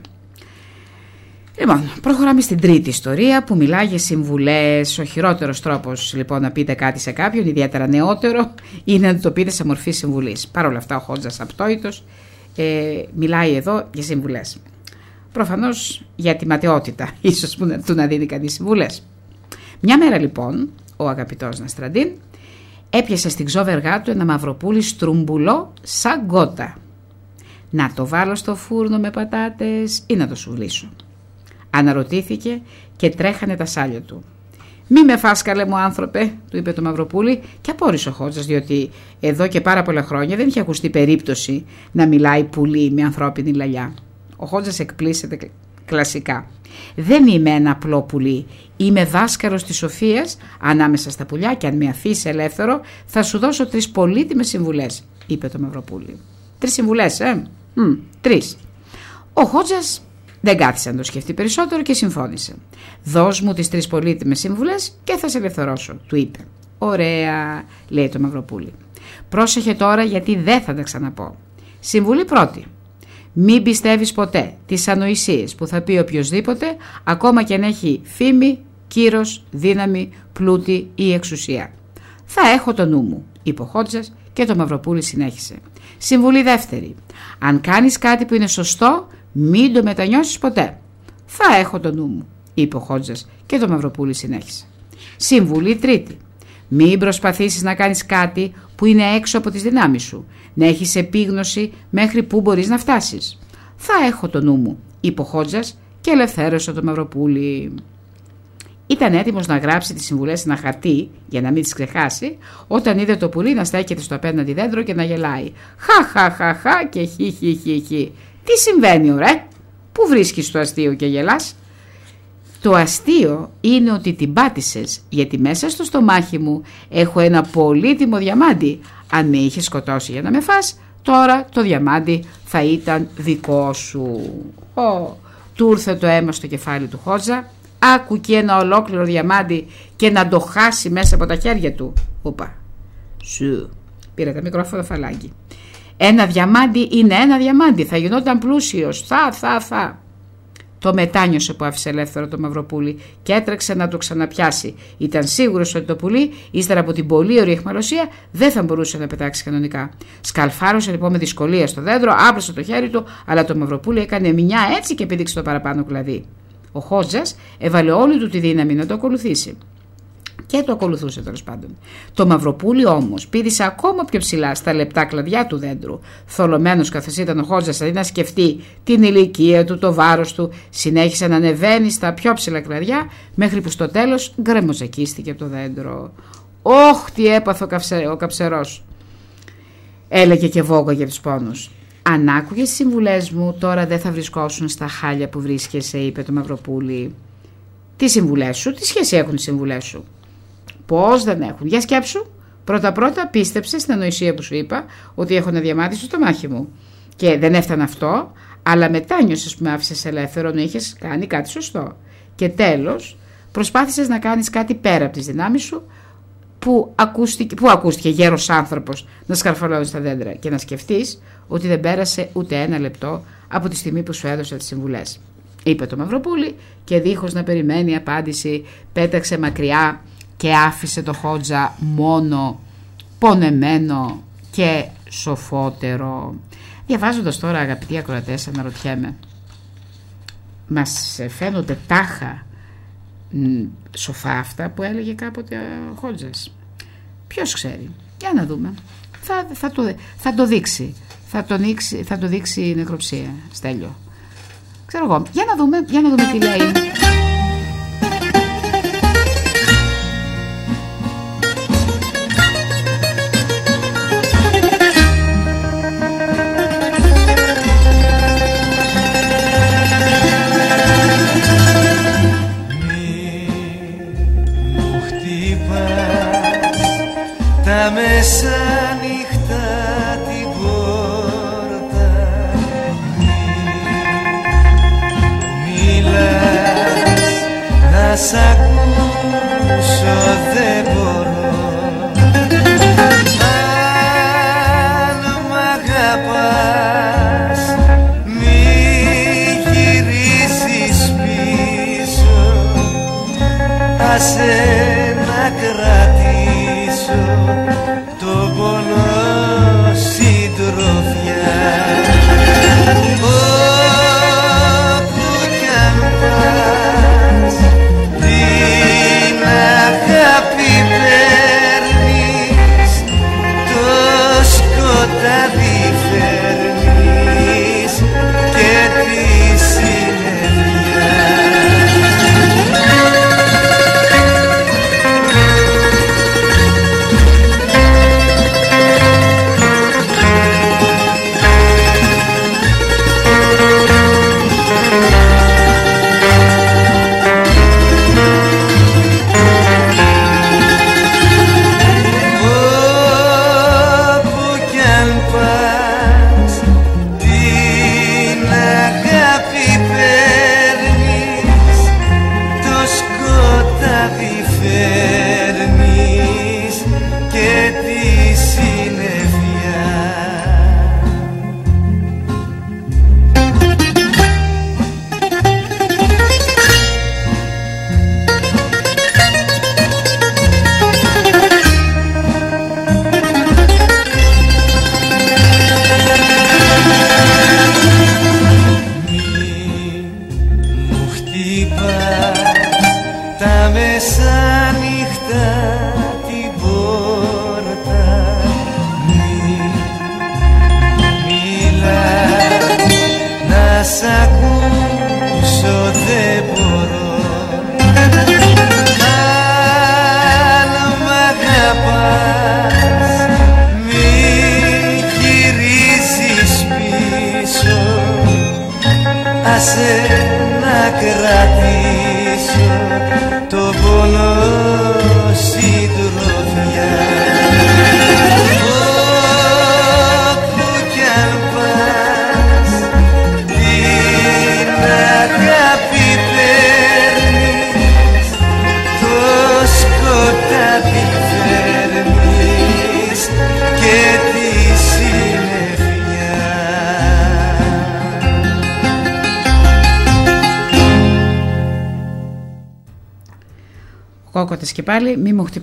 Λοιπόν, προχωράμε στην τρίτη ιστορία που μιλάει για συμβουλές. Ο χειρότερος τρόπος λοιπόν να πείτε κάτι σε κάποιον, ιδιαίτερα νεότερο, είναι να το πείτε σε μορφή συμβουλής. Παρ' όλα αυτά ο Χότζας απτόητος ε, μιλάει εδώ για συμβουλές. Προφανώς για τη ματαιότητα, ίσως που να, του να δίνει κανείς συμβουλές. Μια μέρα λοιπόν, ο αγαπητός Ναστραντίν έπιασε στην ξόβεργά του ένα μαυροπούλι στρουμπουλό σαν γκότα. Να το βάλω στο φούρνο με πατάτες ή να το σουβλήσω. Αναρωτήθηκε και τρέχανε τα σάλια του. Μη με φας καλέ μου άνθρωπε, του είπε το Μαυροπούλη και απόρρισε ο Χότζας, διότι εδώ και πάρα πολλά χρόνια δεν είχε ακουστεί περίπτωση να μιλάει πουλί με ανθρώπινη λαλιά. Ο Χότζας εκπλήσεται κλασικά. Δεν είμαι ένα απλό πουλί. Είμαι δάσκαλο της Σοφίας ανάμεσα στα πουλιά και αν με αφήσεις ελεύθερο θα σου δώσω τρεις πολύτιμες συμβουλές, είπε το Μαυροπούλη. Τρεις συμβουλές, ε; Τρεις. Ο Χότζας δεν κάθισε να το σκεφτεί περισσότερο και συμφώνησε. Δώσ' μου τις τρεις πολύτιμες σύμβουλες και θα σε ελευθερώσω, του είπε. Ωραία, λέει το Μαυροπούλι. Πρόσεχε τώρα γιατί δεν θα τα ξαναπώ. Συμβουλή πρώτη. Μην πιστεύεις ποτέ τις ανοησίες που θα πει οποιοδήποτε, ακόμα και αν έχει φήμη, κύρος, δύναμη, πλούτη ή εξουσία. Θα έχω το νου μου, είπε ο Χότζας και το Μαυροπούλι συνέχισε. Συμβουλή δεύτερη. Αν κάνεις κάτι που είναι σωστό, Μην το μετανιώσεις ποτέ. Θα έχω το νου μου, είπε ο Χότζας και το Μαυροπούλη συνέχισε. Συμβουλή τρίτη. Μην προσπαθήσεις να κάνεις κάτι που είναι έξω από τις δυνάμεις σου. Να έχεις επίγνωση μέχρι πού μπορείς να φτάσεις. Θα έχω το νου μου, είπε ο Χότζας και ελευθέρωσε το Μαυροπούλη. Ήταν έτοιμος να γράψει τις συμβουλές σε ένα χαρτί για να μην τις ξεχάσει, όταν είδε το πουλί να στέκεται στο απέναντι δέντρο και να γελάει. Χα χα χα χα και χι χι χι χι. Τι συμβαίνει, ωραία, Πού βρίσκεις το αστείο και γελάς; Το αστείο είναι ότι την πάτησες γιατί μέσα στο στομάχι μου έχω ένα πολύτιμο διαμάντι. Αν με είχες σκοτώσει για να με φας, τώρα το διαμάντι θα ήταν δικό σου. Ω, του ήρθε το αίμα στο κεφάλι του Χότζα άκουκε ένα ολόκληρο διαμάντι και να το χάσει μέσα από τα χέρια του. Ούπα. Σου. Πήρα τα μικρόφωνα φαλάκι. Ένα διαμάντι είναι ένα διαμάντι. Θα γινόταν πλούσιος. Θα, θα, θα. Το μετάνιωσε που άφησε ελεύθερο το Μαυροπούλι και έτρεξε να το ξαναπιάσει. Ήταν σίγουρος ότι το πουλί, ύστερα από την πολύ ωραία εχμαλωσία, δεν θα μπορούσε να πετάξει κανονικά. Σκαλφάρωσε λοιπόν με δυσκολία στο δέντρο, άπλωσε το χέρι του, αλλά το Μαυροπούλι έκανε μια έτσι και πήδηξε το παραπάνω κλαδί. Ο Χότζας έβαλε όλη του τη δύναμη να το ακολουθήσει. Και το ακολουθούσε τέλος πάντων. Το Μαυροπούλι όμως πήδησε ακόμα πιο ψηλά στα λεπτά κλαδιά του δέντρου. Θολωμένος καθώς ήταν ο Χότζα, αντί να σκεφτεί την ηλικία του, το βάρος του, συνέχισε να ανεβαίνει στα πιο ψηλά κλαδιά, μέχρι που στο τέλος γκρεμοζακίστηκε από το δέντρο. Όχ, τι έπαθε ο καψερός! Έλεγε και βόγγα τους πόνους. Αν άκουγε τις συμβουλές μου, τώρα δεν θα βρισκόσουν στα χάλια που βρίσκεσαι, είπε το Μαυροπούλι. Τι συμβουλές σου, τι σχέση έχουν οι συμβουλές σου; Πώς δεν έχουν, για σκέψου. Πρώτα-πρώτα πίστεψες στην ανοησία που σου είπα ότι έχω ένα διαμάτι στο στομάχι μου. Και δεν έφτανε αυτό, αλλά μετά νιώσες που με άφησες ελεύθερο να είχες κάνει κάτι σωστό. Και τέλος, προσπάθησες να κάνεις κάτι πέρα από τις δυνάμεις σου που ακούστηκε, που ακούστηκε γέρος άνθρωπος να σκαρφαλώνεις στα δέντρα και να σκεφτείς ότι δεν πέρασε ούτε ένα λεπτό από τη στιγμή που σου έδωσε τις συμβουλές. Είπε το Μαυροπούλη και δίχως να περιμένει απάντηση πέταξε μακριά και άφησε το Χότζα μόνο πονεμένο και σοφότερο. Διαβάζοντας τώρα αγαπητοί ακροατές αναρωτιέμαι μας φαίνονται τάχα σοφά αυτά που έλεγε κάποτε ο Χότζας; Ποιος ξέρει; Για να δούμε. Θα, θα, το, θα το δείξει. Θα το, δείξει, θα το δείξει η νεκροψία, Στέλιο. Ξέρω εγώ. Για να δούμε, για να δούμε τι λέει.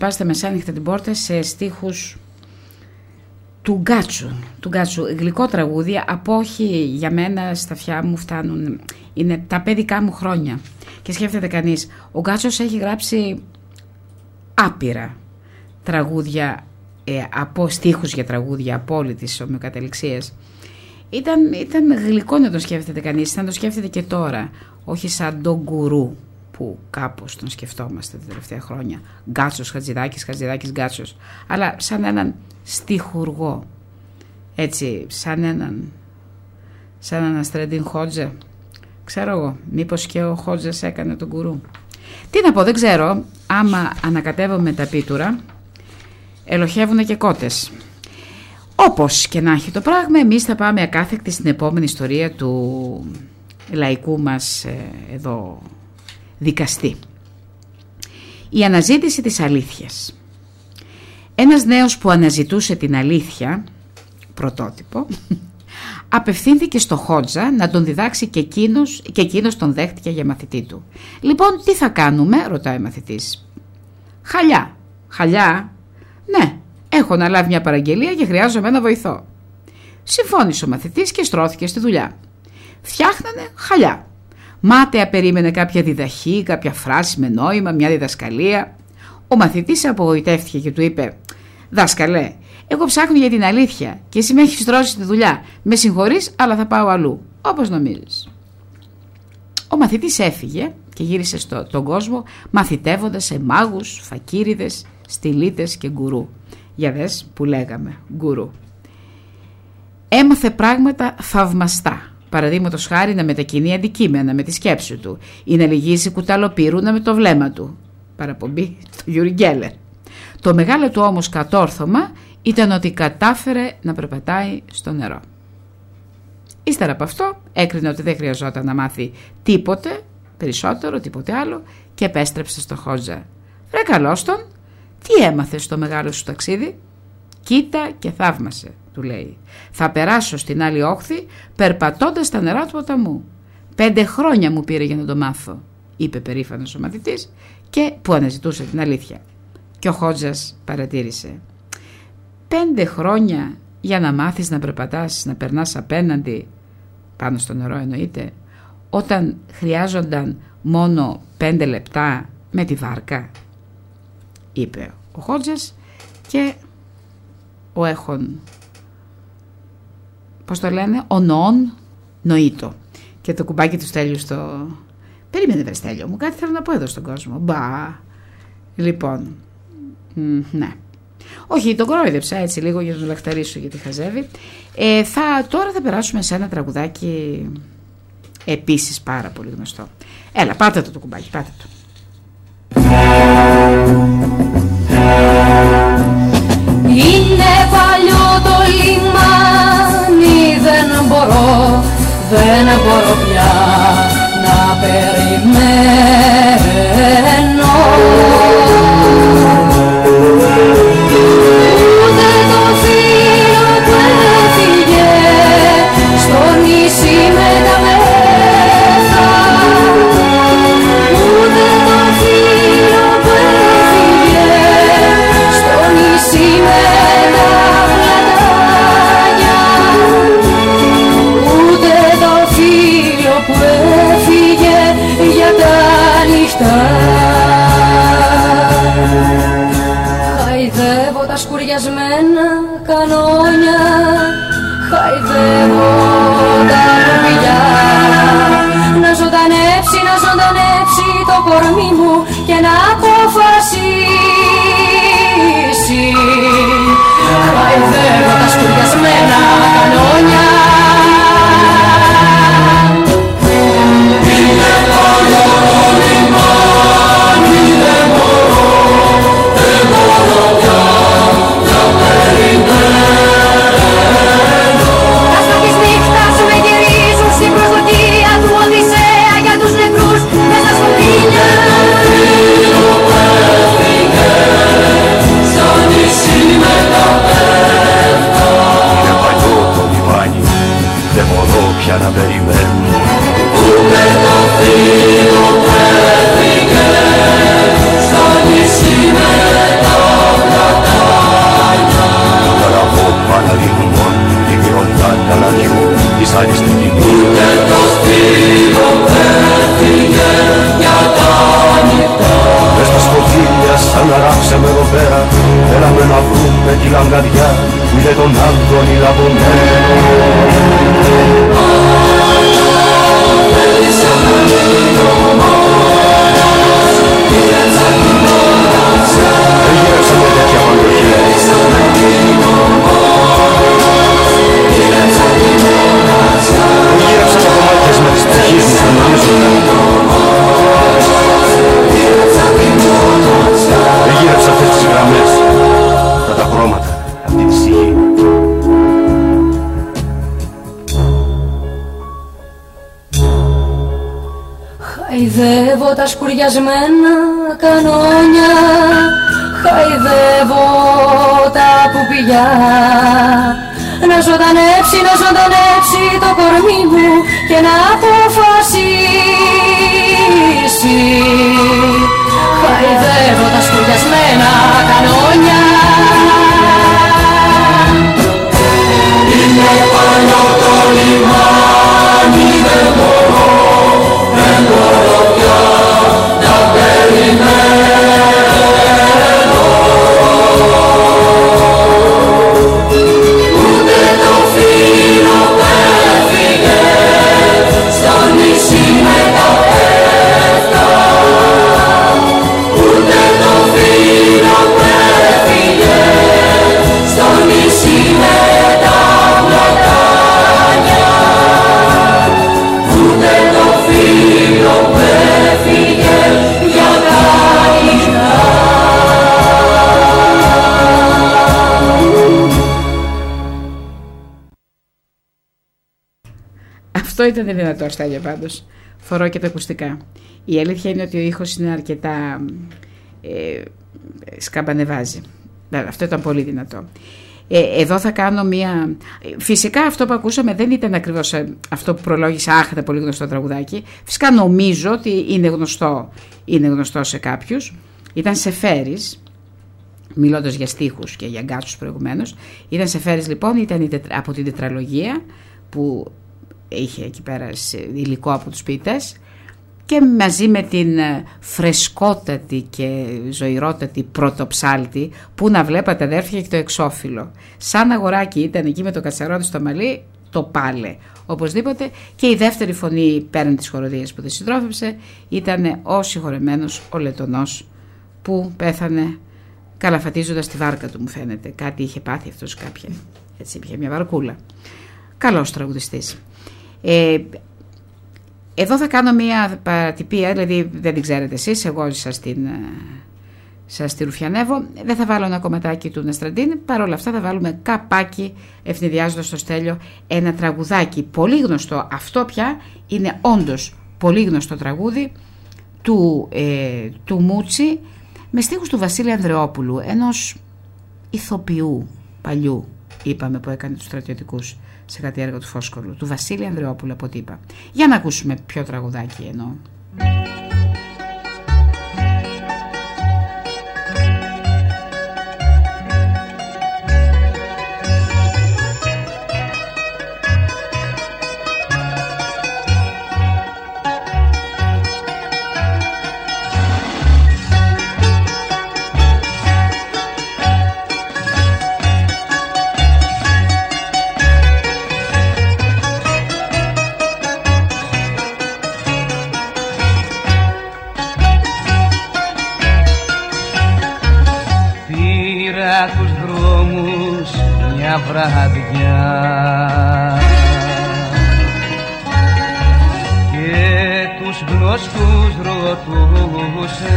Πάλι μη μου χτυπάσετε μεσάνυχτα την πόρτα σε στίχους του Γκάτσου, του Γκάτσου. Γλυκό τραγούδι, από όχι για μένα στα αυτιά μου φτάνουν, είναι τα παιδικά μου χρόνια. Και σκέφτεται κανείς, ο Γκάτσος έχει γράψει άπειρα τραγούδια, ε, από στίχους για τραγούδια απόλυτης ομοιοκαταληξίας. Ήταν, ήταν γλυκό να το σκέφτεται κανείς, να το σκέφτεται και τώρα, όχι σαν τον γκουρού που κάπως τον σκεφτόμαστε τα τελευταία χρόνια. Γκάτσος, Χατζηδάκης, Χατζηδάκης, Γκάτσος. Αλλά σαν έναν στιχουργό. Έτσι, σαν έναν σαν έναν Αστρεντίν Χότζε. Ξέρω εγώ, μήπως και ο Χότζες έκανε τον κουρού. Τι να πω, δεν ξέρω, άμα ανακατεύομαι τα πίτουρα, ελοχεύουν και κότες. Όπως και να έχει το πράγμα, εμείς θα πάμε ακάθεκτη στην επόμενη ιστορία του λαϊκού μας ε, εδώ δικαστή. Η αναζήτηση της αλήθειας. Ένας νέος που αναζητούσε την αλήθεια, πρωτότυπο, απευθύνθηκε στο Χότζα να τον διδάξει και εκείνος, και εκείνος τον δέχτηκε για μαθητή του. Λοιπόν, τι θα κάνουμε, ρωτάει ο μαθητής. Χαλιά. Χαλιά. Ναι, έχω να λάβει μια παραγγελία και χρειάζομαι ένα βοηθό. Συμφώνησε ο μαθητής και στρώθηκε στη δουλειά. Φτιάχνανε χαλιά. Μάταια περίμενε κάποια διδαχή, κάποια φράση με νόημα, μια διδασκαλία. Ο μαθητής απογοητεύτηκε και του είπε «Δάσκαλε, εγώ ψάχνω για την αλήθεια και εσύ με έχεις τρώσει τη δουλειά. Με συγχωρείς, αλλά θα πάω αλλού, όπως νομίζεις». Ο μαθητής έφυγε και γύρισε στον τον κόσμο μαθητεύοντας σε μάγους, φακύριδες, στυλίτες και γκουρού. Για δες που λέγαμε, γκουρού. Έμαθε πράγματα θαυμαστά Παραδείγματος χάρη να μετακινεί αντικείμενα με τη σκέψη του ή να λυγίζει κουταλοπίρουνα με το βλέμμα του. Παραπομπή του Γιούρι Γκέλερ. Το μεγάλο του όμως κατόρθωμα ήταν ότι κατάφερε να περπατάει στο νερό. Ύστερα από αυτό έκρινε ότι δεν χρειαζόταν να μάθει τίποτε περισσότερο, τίποτε άλλο και επέστρεψε στο Χότζα. Ρε καλώς τον, τι έμαθε στο μεγάλο σου ταξίδι; Κοίτα και θαύμασε του λέει. Θα περάσω στην άλλη όχθη περπατώντας στα νερά του ποταμού. Πέντε χρόνια μου πήρε για να το μάθω, είπε περήφανος ο μαθητής και που αναζητούσε την αλήθεια. Και ο Χότζας παρατήρησε. Πέντε χρόνια για να μάθεις να περπατάς, να περνάς απέναντι, πάνω στο νερό εννοείται, όταν χρειάζονταν μόνο πέντε λεπτά με τη βάρκα, είπε ο Χότζας και ο έχων πώς το λένε, ο νόν νοήτο. Και το κουμπάκι του Στέλιου στο... Περίμενε βρε Στέλιο μου, κάτι θέλω να πω εδώ στον κόσμο. Μπα. Λοιπόν, ναι. Όχι, τον κρόιδεψα έτσι λίγο για να τον λαχταρίσω γιατί χαζεύει. Ε, θα, τώρα θα περάσουμε σε ένα τραγουδάκι επίσης πάρα πολύ γνωστό. Έλα, πάτε το το κουμπάκι, πάτε το. Είναι παλιό το λιμάνι, δεν μπορώ, δεν μπορώ πια να περιμένω. αυτά Χαϊδεύω τα σκουριασμένα κανόνια Χαϊδεύω τα ρουβιά Να ζωντανέψει, να ζωντανέψει το κορμί μου τα Αυτό ήταν δυνατό στέλιο πάντως. Φορώ και τα ακουστικά. Η αλήθεια είναι ότι ο ήχος είναι αρκετά ε, σκαμπανεβάζει. Βέβαια, Αυτό ήταν πολύ δυνατό. Ε, εδώ θα κάνω μία... Φυσικά αυτό που ακούσαμε δεν ήταν ακριβώς ε, αυτό που προλόγησα άχ, ήταν πολύ γνωστό τραγουδάκι. Φυσικά νομίζω ότι είναι γνωστό, είναι γνωστό σε κάποιους. Ήταν σε φέρις, μιλώντας για στίχους και για γκάτσους προηγουμένως. Ήταν σε φέρις λοιπόν, ήταν η τετρα- από την τετραλογία που είχε εκεί πέρα σε υλικό από τους ποιητές και μαζί με την ε, φρεσκότατη και ζωηρότατη πρωτοψάλτη που να βλέπατε αδέρφια και το εξώφυλλο. Σαν αγοράκι ήταν εκεί με το κατσαρόδι στο μαλλί, το πάλε. Οπωσδήποτε και η δεύτερη φωνή πέραν της χοροδίας που τη συντρόφεψε ήταν ο συγχωρεμένος ο Λετωνός που πέθανε καλαφατίζοντας τη βάρκα του μου φαίνεται. Κάτι είχε πάθει αυτός κάποια. Έτσι είχε μια βαρκούλα. Καλός τραγουδιστής. Ε, εδώ θα κάνω μια παρατυπία, δηλαδή δεν την ξέρετε εσείς, εγώ σας την, ε, σας τη ρουφιανεύω. Δεν θα βάλω ένα κομματάκι του Νεστραντίν, παρόλα αυτά θα βάλουμε καπάκι ευνηδιάζοντας στο στέλιο ένα τραγουδάκι πολύ γνωστό. Αυτό πια είναι όντως πολύ γνωστό τραγούδι του, ε, του Μούτσι με στίχους του Βασίλη Ανδρεόπουλου, ενός ηθοποιού παλιού, είπαμε που έκανε τους στρατιωτικούς σε κάτι έργο του Φόσκολου, του Βασίλη Ανδρεόπουλου από ό,τι είπα. Για να ακούσουμε ποιο τραγουδάκι εννοώ. Βραδιά και τους γνωστούς ρωτούσα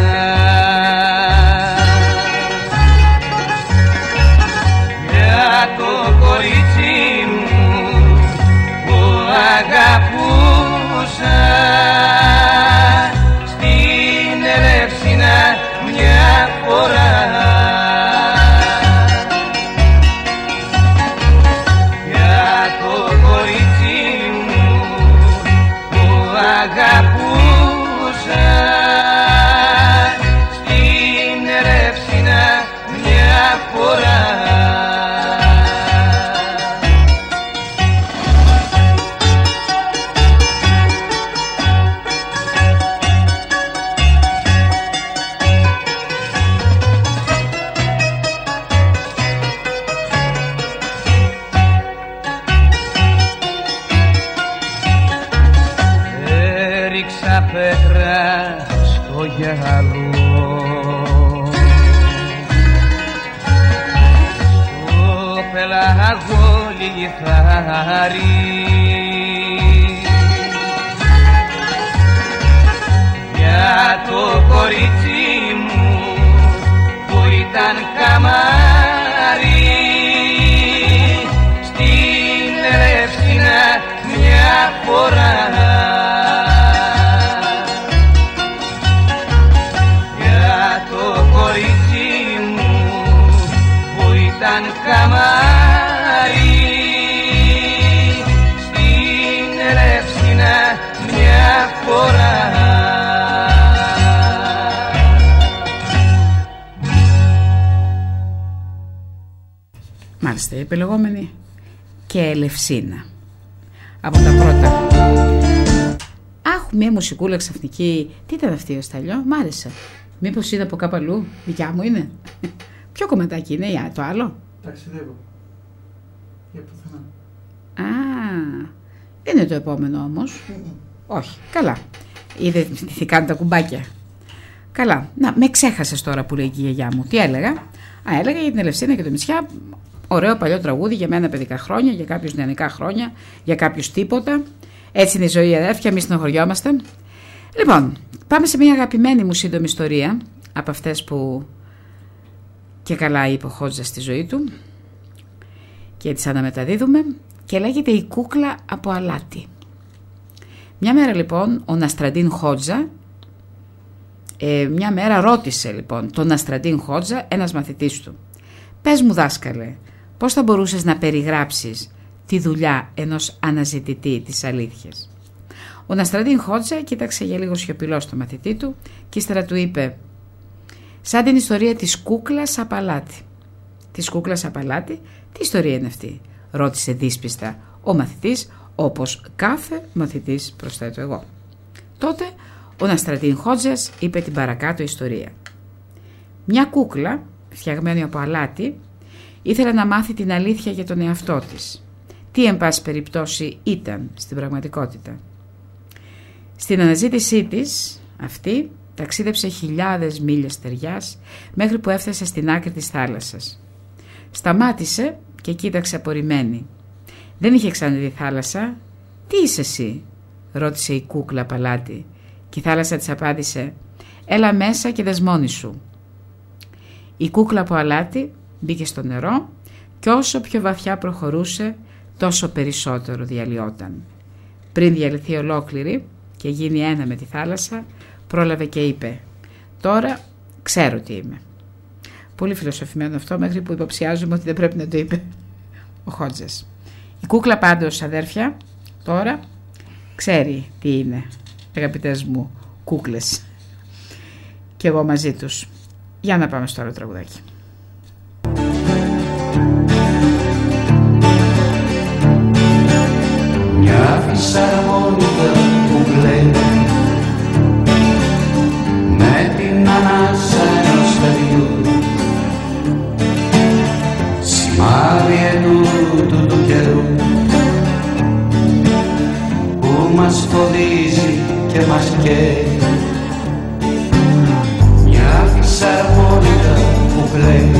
και Ελευσίνα. Από τα πρώτα. Αχ, μια μουσικούλα ξαφνική. Τι ήταν αυτή ο Σταλιό, μ' άρεσε. Μήπως είναι από κάπου αλλού, δικιά μου είναι; Ποιο κομματάκι είναι, για το άλλο; Ταξιδεύω. Για πουθενά. Α, είναι το επόμενο όμως. Όχι, καλά. Είδε τι κάνουν τα κουμπάκια. Καλά. Να, με ξέχασες τώρα που λέει και η γιαγιά μου. Τι έλεγα; Α, έλεγα για την Ελευσίνα και το Μισιά. Ωραίο παλιό τραγούδι για μένα παιδικά χρόνια, για κάποιους νεανικά χρόνια, για κάποιους τίποτα. Έτσι είναι η ζωή, αδέρφια, εμείς στενοχωριόμαστε. Λοιπόν, πάμε σε μια αγαπημένη μου σύντομη ιστορία από αυτές που και καλά είπε ο Χότζα στη ζωή του και τις αναμεταδίδουμε και λέγεται η κούκλα από αλάτι. Μια μέρα λοιπόν ο Ναστραντίν Χότζα ε, μια μέρα ρώτησε λοιπόν τον Ναστραντίν Χότζα ένας μαθητής του «Πες μου δάσκαλε, πώς θα μπορούσες να περιγράψεις τη δουλειά ενός αναζητητή της αλήθειας». Ο Ναστραντίν Χότζα κοίταξε για λίγο σιωπηλό στο μαθητή του και ύστερα του είπε «Σαν την ιστορία της κούκλας απαλάτη». «Της κούκλας απαλάτη, τι ιστορία είναι αυτή» ρώτησε δύσπιστα ο μαθητής όπως κάθε μαθητής προσθέτω εγώ. Τότε ο Ναστρατίν Χότζας είπε την παρακάτω ιστορία. Μια κούκλα, φτιαγμένη από αλάτι, ήθελε να μάθει την αλήθεια για τον εαυτό της. Τι εν πάση περιπτώσει ήταν στην πραγματικότητα. Στην αναζήτησή της αυτή ταξίδεψε χιλιάδες μίλια στεριάς μέχρι που έφτασε στην άκρη της θάλασσας. Σταμάτησε και κοίταξε απορριμμένη. Δεν είχε ξαναδεί θάλασσα. «Τι είσαι εσύ» ρώτησε η κούκλα παλάτι και η θάλασσα της απάντησε «Έλα μέσα και δεσμόνι σου». Η κούκλα από αλάτι μπήκε στο νερό και όσο πιο βαθιά προχωρούσε τόσο περισσότερο διαλυόταν. Πριν διαλυθεί ολόκληρη και γίνει ένα με τη θάλασσα πρόλαβε και είπε «Τώρα ξέρω τι είμαι». Πολύ φιλοσοφημένο αυτό μέχρι που υποψιάζουμε ότι δεν πρέπει να το είπε ο Χότζες. Η κούκλα πάντως αδέρφια τώρα ξέρει τι είναι αγαπητές μου κούκλες και εγώ μαζί τους. Για να πάμε στο άλλο τραγουδάκι. Μια φυσαρμόνικα που κλαίει. Με την ανάσα ενός παιδιού. Σημάδι ετούτου του καιρού. Που μας φοβίζει και μας καίει. Μια φυσαρμόνικα που κλαίει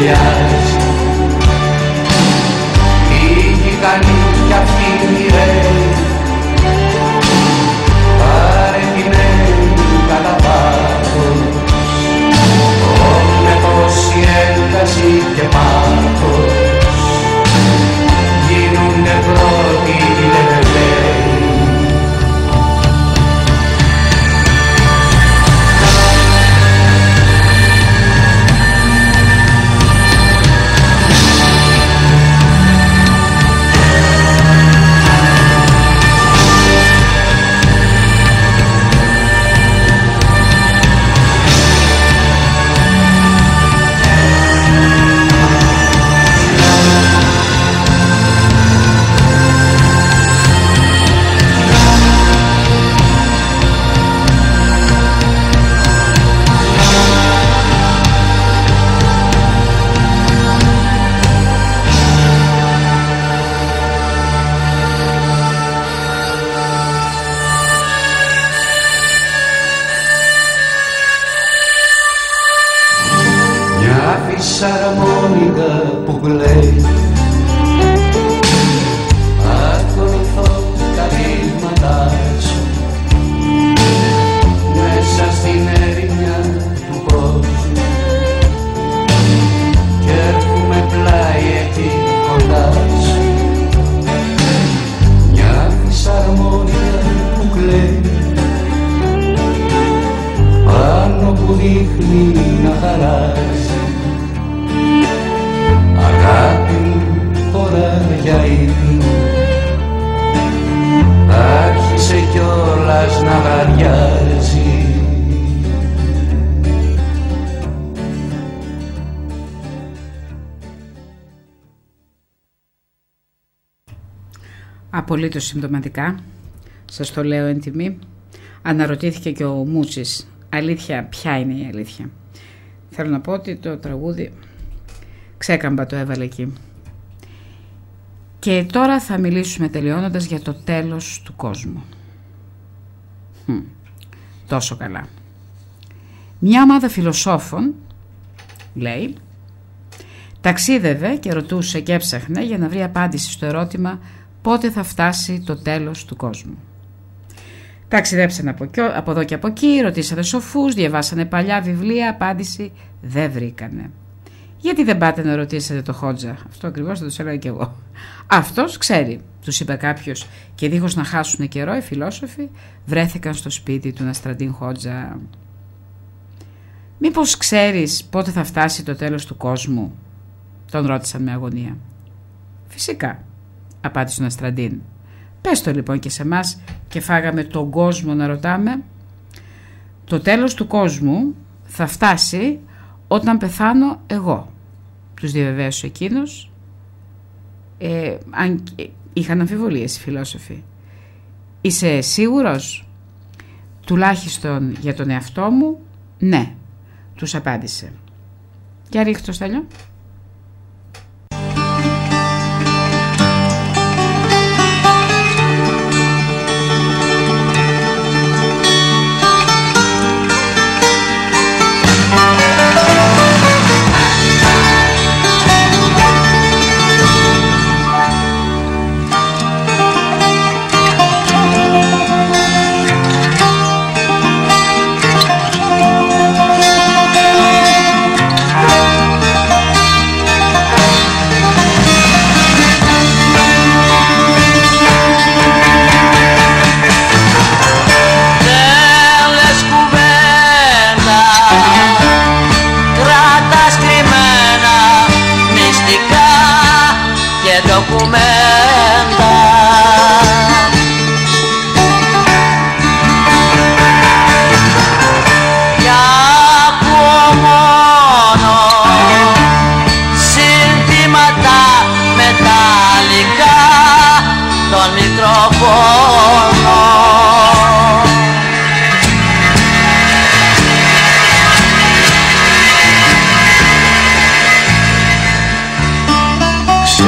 yeah. Συμπτωματικά, σας το λέω εν τιμή, αναρωτήθηκε και ο Μούτσης. Αλήθεια, ποια είναι η αλήθεια. Θέλω να πω ότι το τραγούδι ξέκαμπα το έβαλε εκεί. Και τώρα θα μιλήσουμε τελειώνοντας για το τέλος του κόσμου. Χμ, τόσο καλά. Μια ομάδα φιλοσόφων, λέει, ταξίδευε και ρωτούσε και έψαχνε για να βρει απάντηση στο ερώτημα πότε θα φτάσει το τέλος του κόσμου. Ταξιδέψαν από, από εδώ και από εκεί, ρωτήσανε σοφούς, διαβάσανε παλιά βιβλία, απάντηση δεν βρήκανε. Γιατί δεν πάτε να ρωτήσετε το Χότζα; Αυτό ακριβώς θα το έλεγα και εγώ. Αυτός ξέρει, τους είπε κάποιος και δίχως να χάσουν καιρό οι φιλόσοφοι βρέθηκαν στο σπίτι του Ναστραντίν Χότζα. Μήπως ξέρεις πότε θα φτάσει το τέλος του κόσμου, τον ρώτησαν με αγωνία. Φυσικά, απάντησε ο Ναστραντίν. Πες το λοιπόν και σε εμάς και φάγαμε τον κόσμο να ρωτάμε. Το τέλος του κόσμου θα φτάσει όταν πεθάνω εγώ. Τους διαβεβαίωσε εκείνος. Ε, αν, είχαν αμφιβολίες οι φιλόσοφοι. Είσαι σίγουρος; Τουλάχιστον για τον εαυτό μου, ναι, τους απάντησε. Για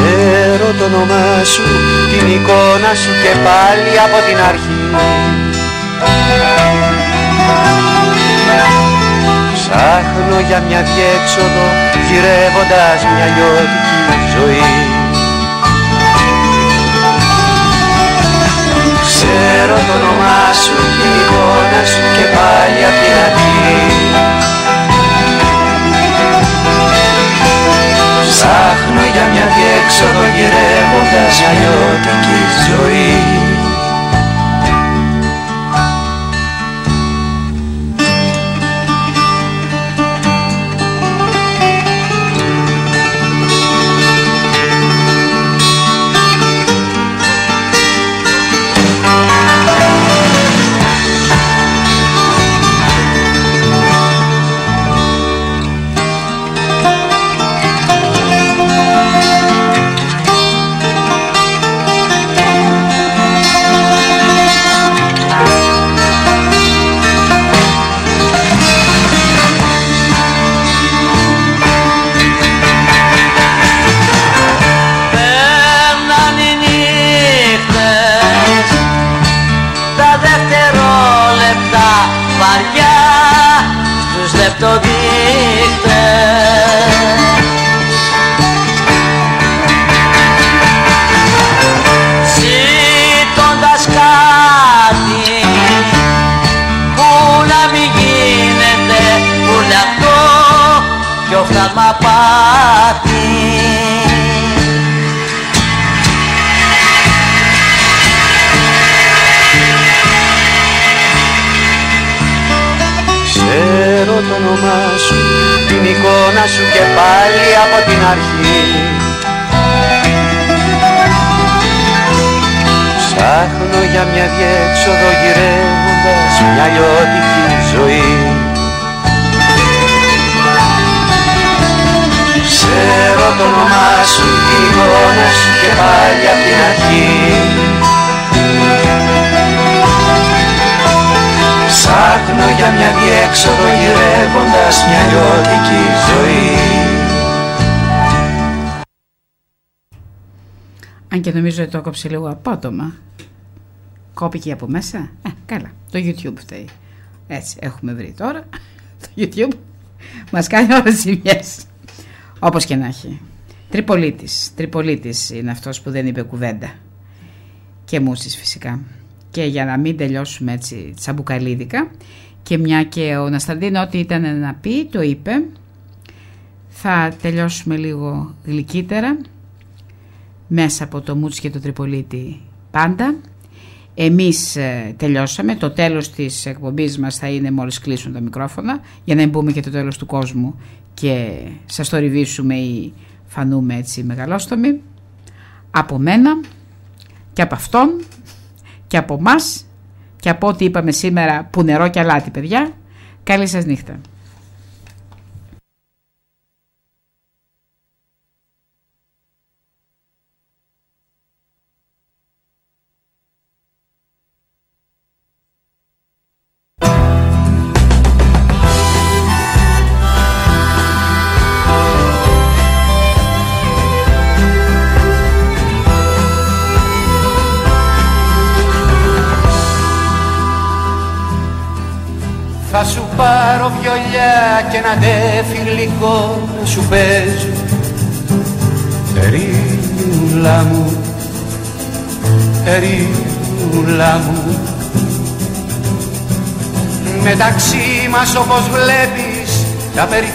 ρίχτε το στέλιο. σου την εικόνα σου και πάλι από την αρχή Ψάχνω για μια διέξοδο γυρεύοντας μια λιώτικη ζωή Ξέρω το όνομά σου, την εικόνα σου και πάλι από την αρχή μια διέξοδο γυρεύοντας αλλιώτικη ζωή μια λιώτικη ζωή. Ξέρω το όνομά σου, την εικόνα σου και πάλι από την αρχή. Ψάχνω για μια διέξοδο γυρεύοντας μια λιώτικη ζωή. Αν και νομίζω ότι το έκοψε λίγο απότομα. Κόπηκε από μέσα. Ε, καλά. Το YouTube φταίει. Έτσι, έχουμε βρει τώρα. Το YouTube μας κάνει όλες τις ζημιές. Όπως και να έχει. Τριπολίτης. Τριπολίτης είναι αυτός που δεν είπε κουβέντα. Και μουσης φυσικά. Και για να μην τελειώσουμε έτσι τσαμπουκαλίδικα και μια και ο Νασταντίνο ό,τι ήταν να πει το είπε θα τελειώσουμε λίγο γλυκύτερα μέσα από το Μούτς και το Τριπολίτη πάντα. Εμείς ε, τελειώσαμε, το τέλος της εκπομπής μας θα είναι μόλις κλείσουν τα μικρόφωνα για να μην μπούμε και το τέλος του κόσμου και σας το ριβήσουμε ή φανούμε έτσι μεγαλόστομοι. Από μένα και από αυτόν και από μας και από ό,τι είπαμε σήμερα που νερό και αλάτι παιδιά. Καλή σας νύχτα.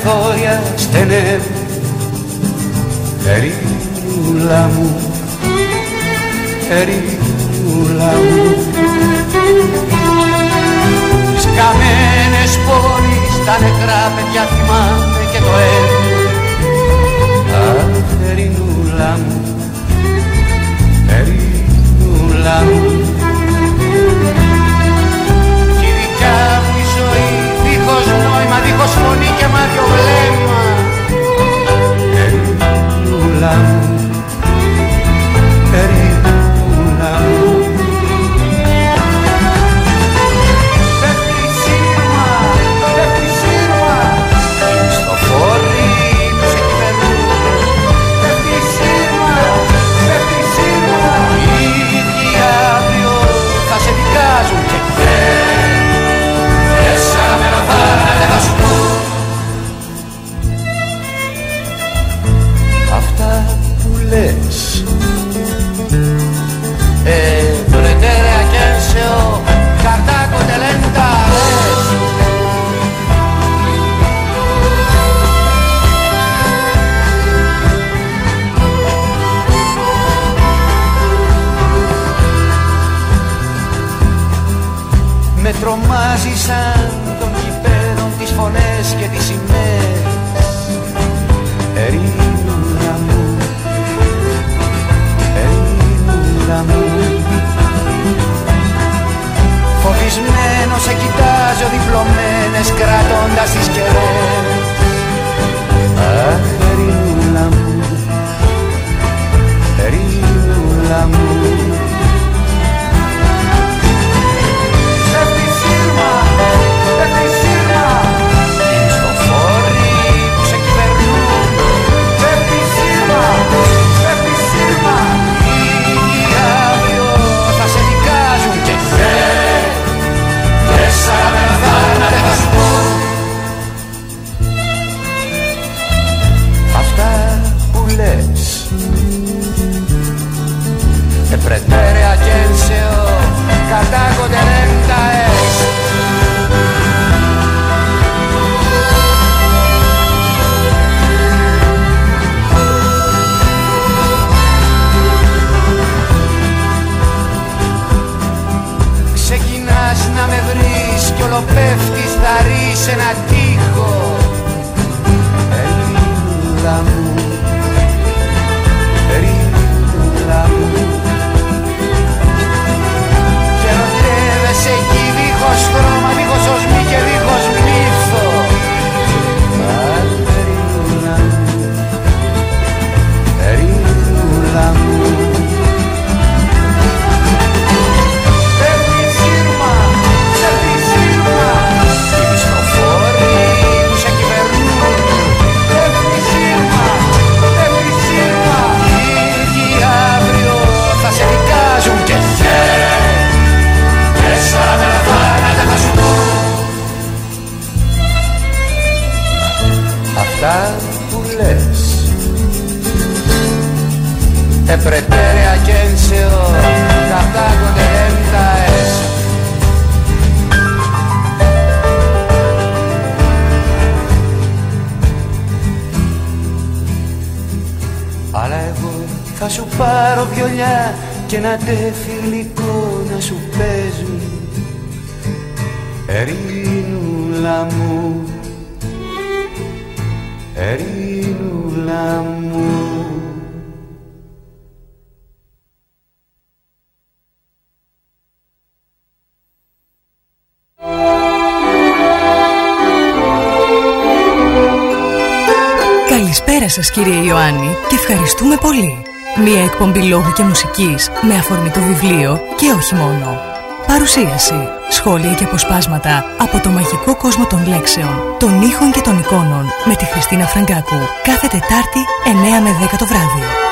Τα περιθώρια στενεύουν Ερήνουλα μου, ερήνουλα μου. Καμένες πόλεις τα νεκρά παιδιά θυμάμαι και το έργο σας κύριε Ιωάννη και ευχαριστούμε πολύ. Μία εκπομπή λόγου και μουσικής με αφορμή το βιβλίο και όχι μόνο. Παρουσίαση, σχόλια και αποσπάσματα από το μαγικό κόσμο των λέξεων, των ήχων και των εικόνων με τη Χριστίνα Φραγκάκου κάθε Τετάρτη 9 με 10 το βράδυ.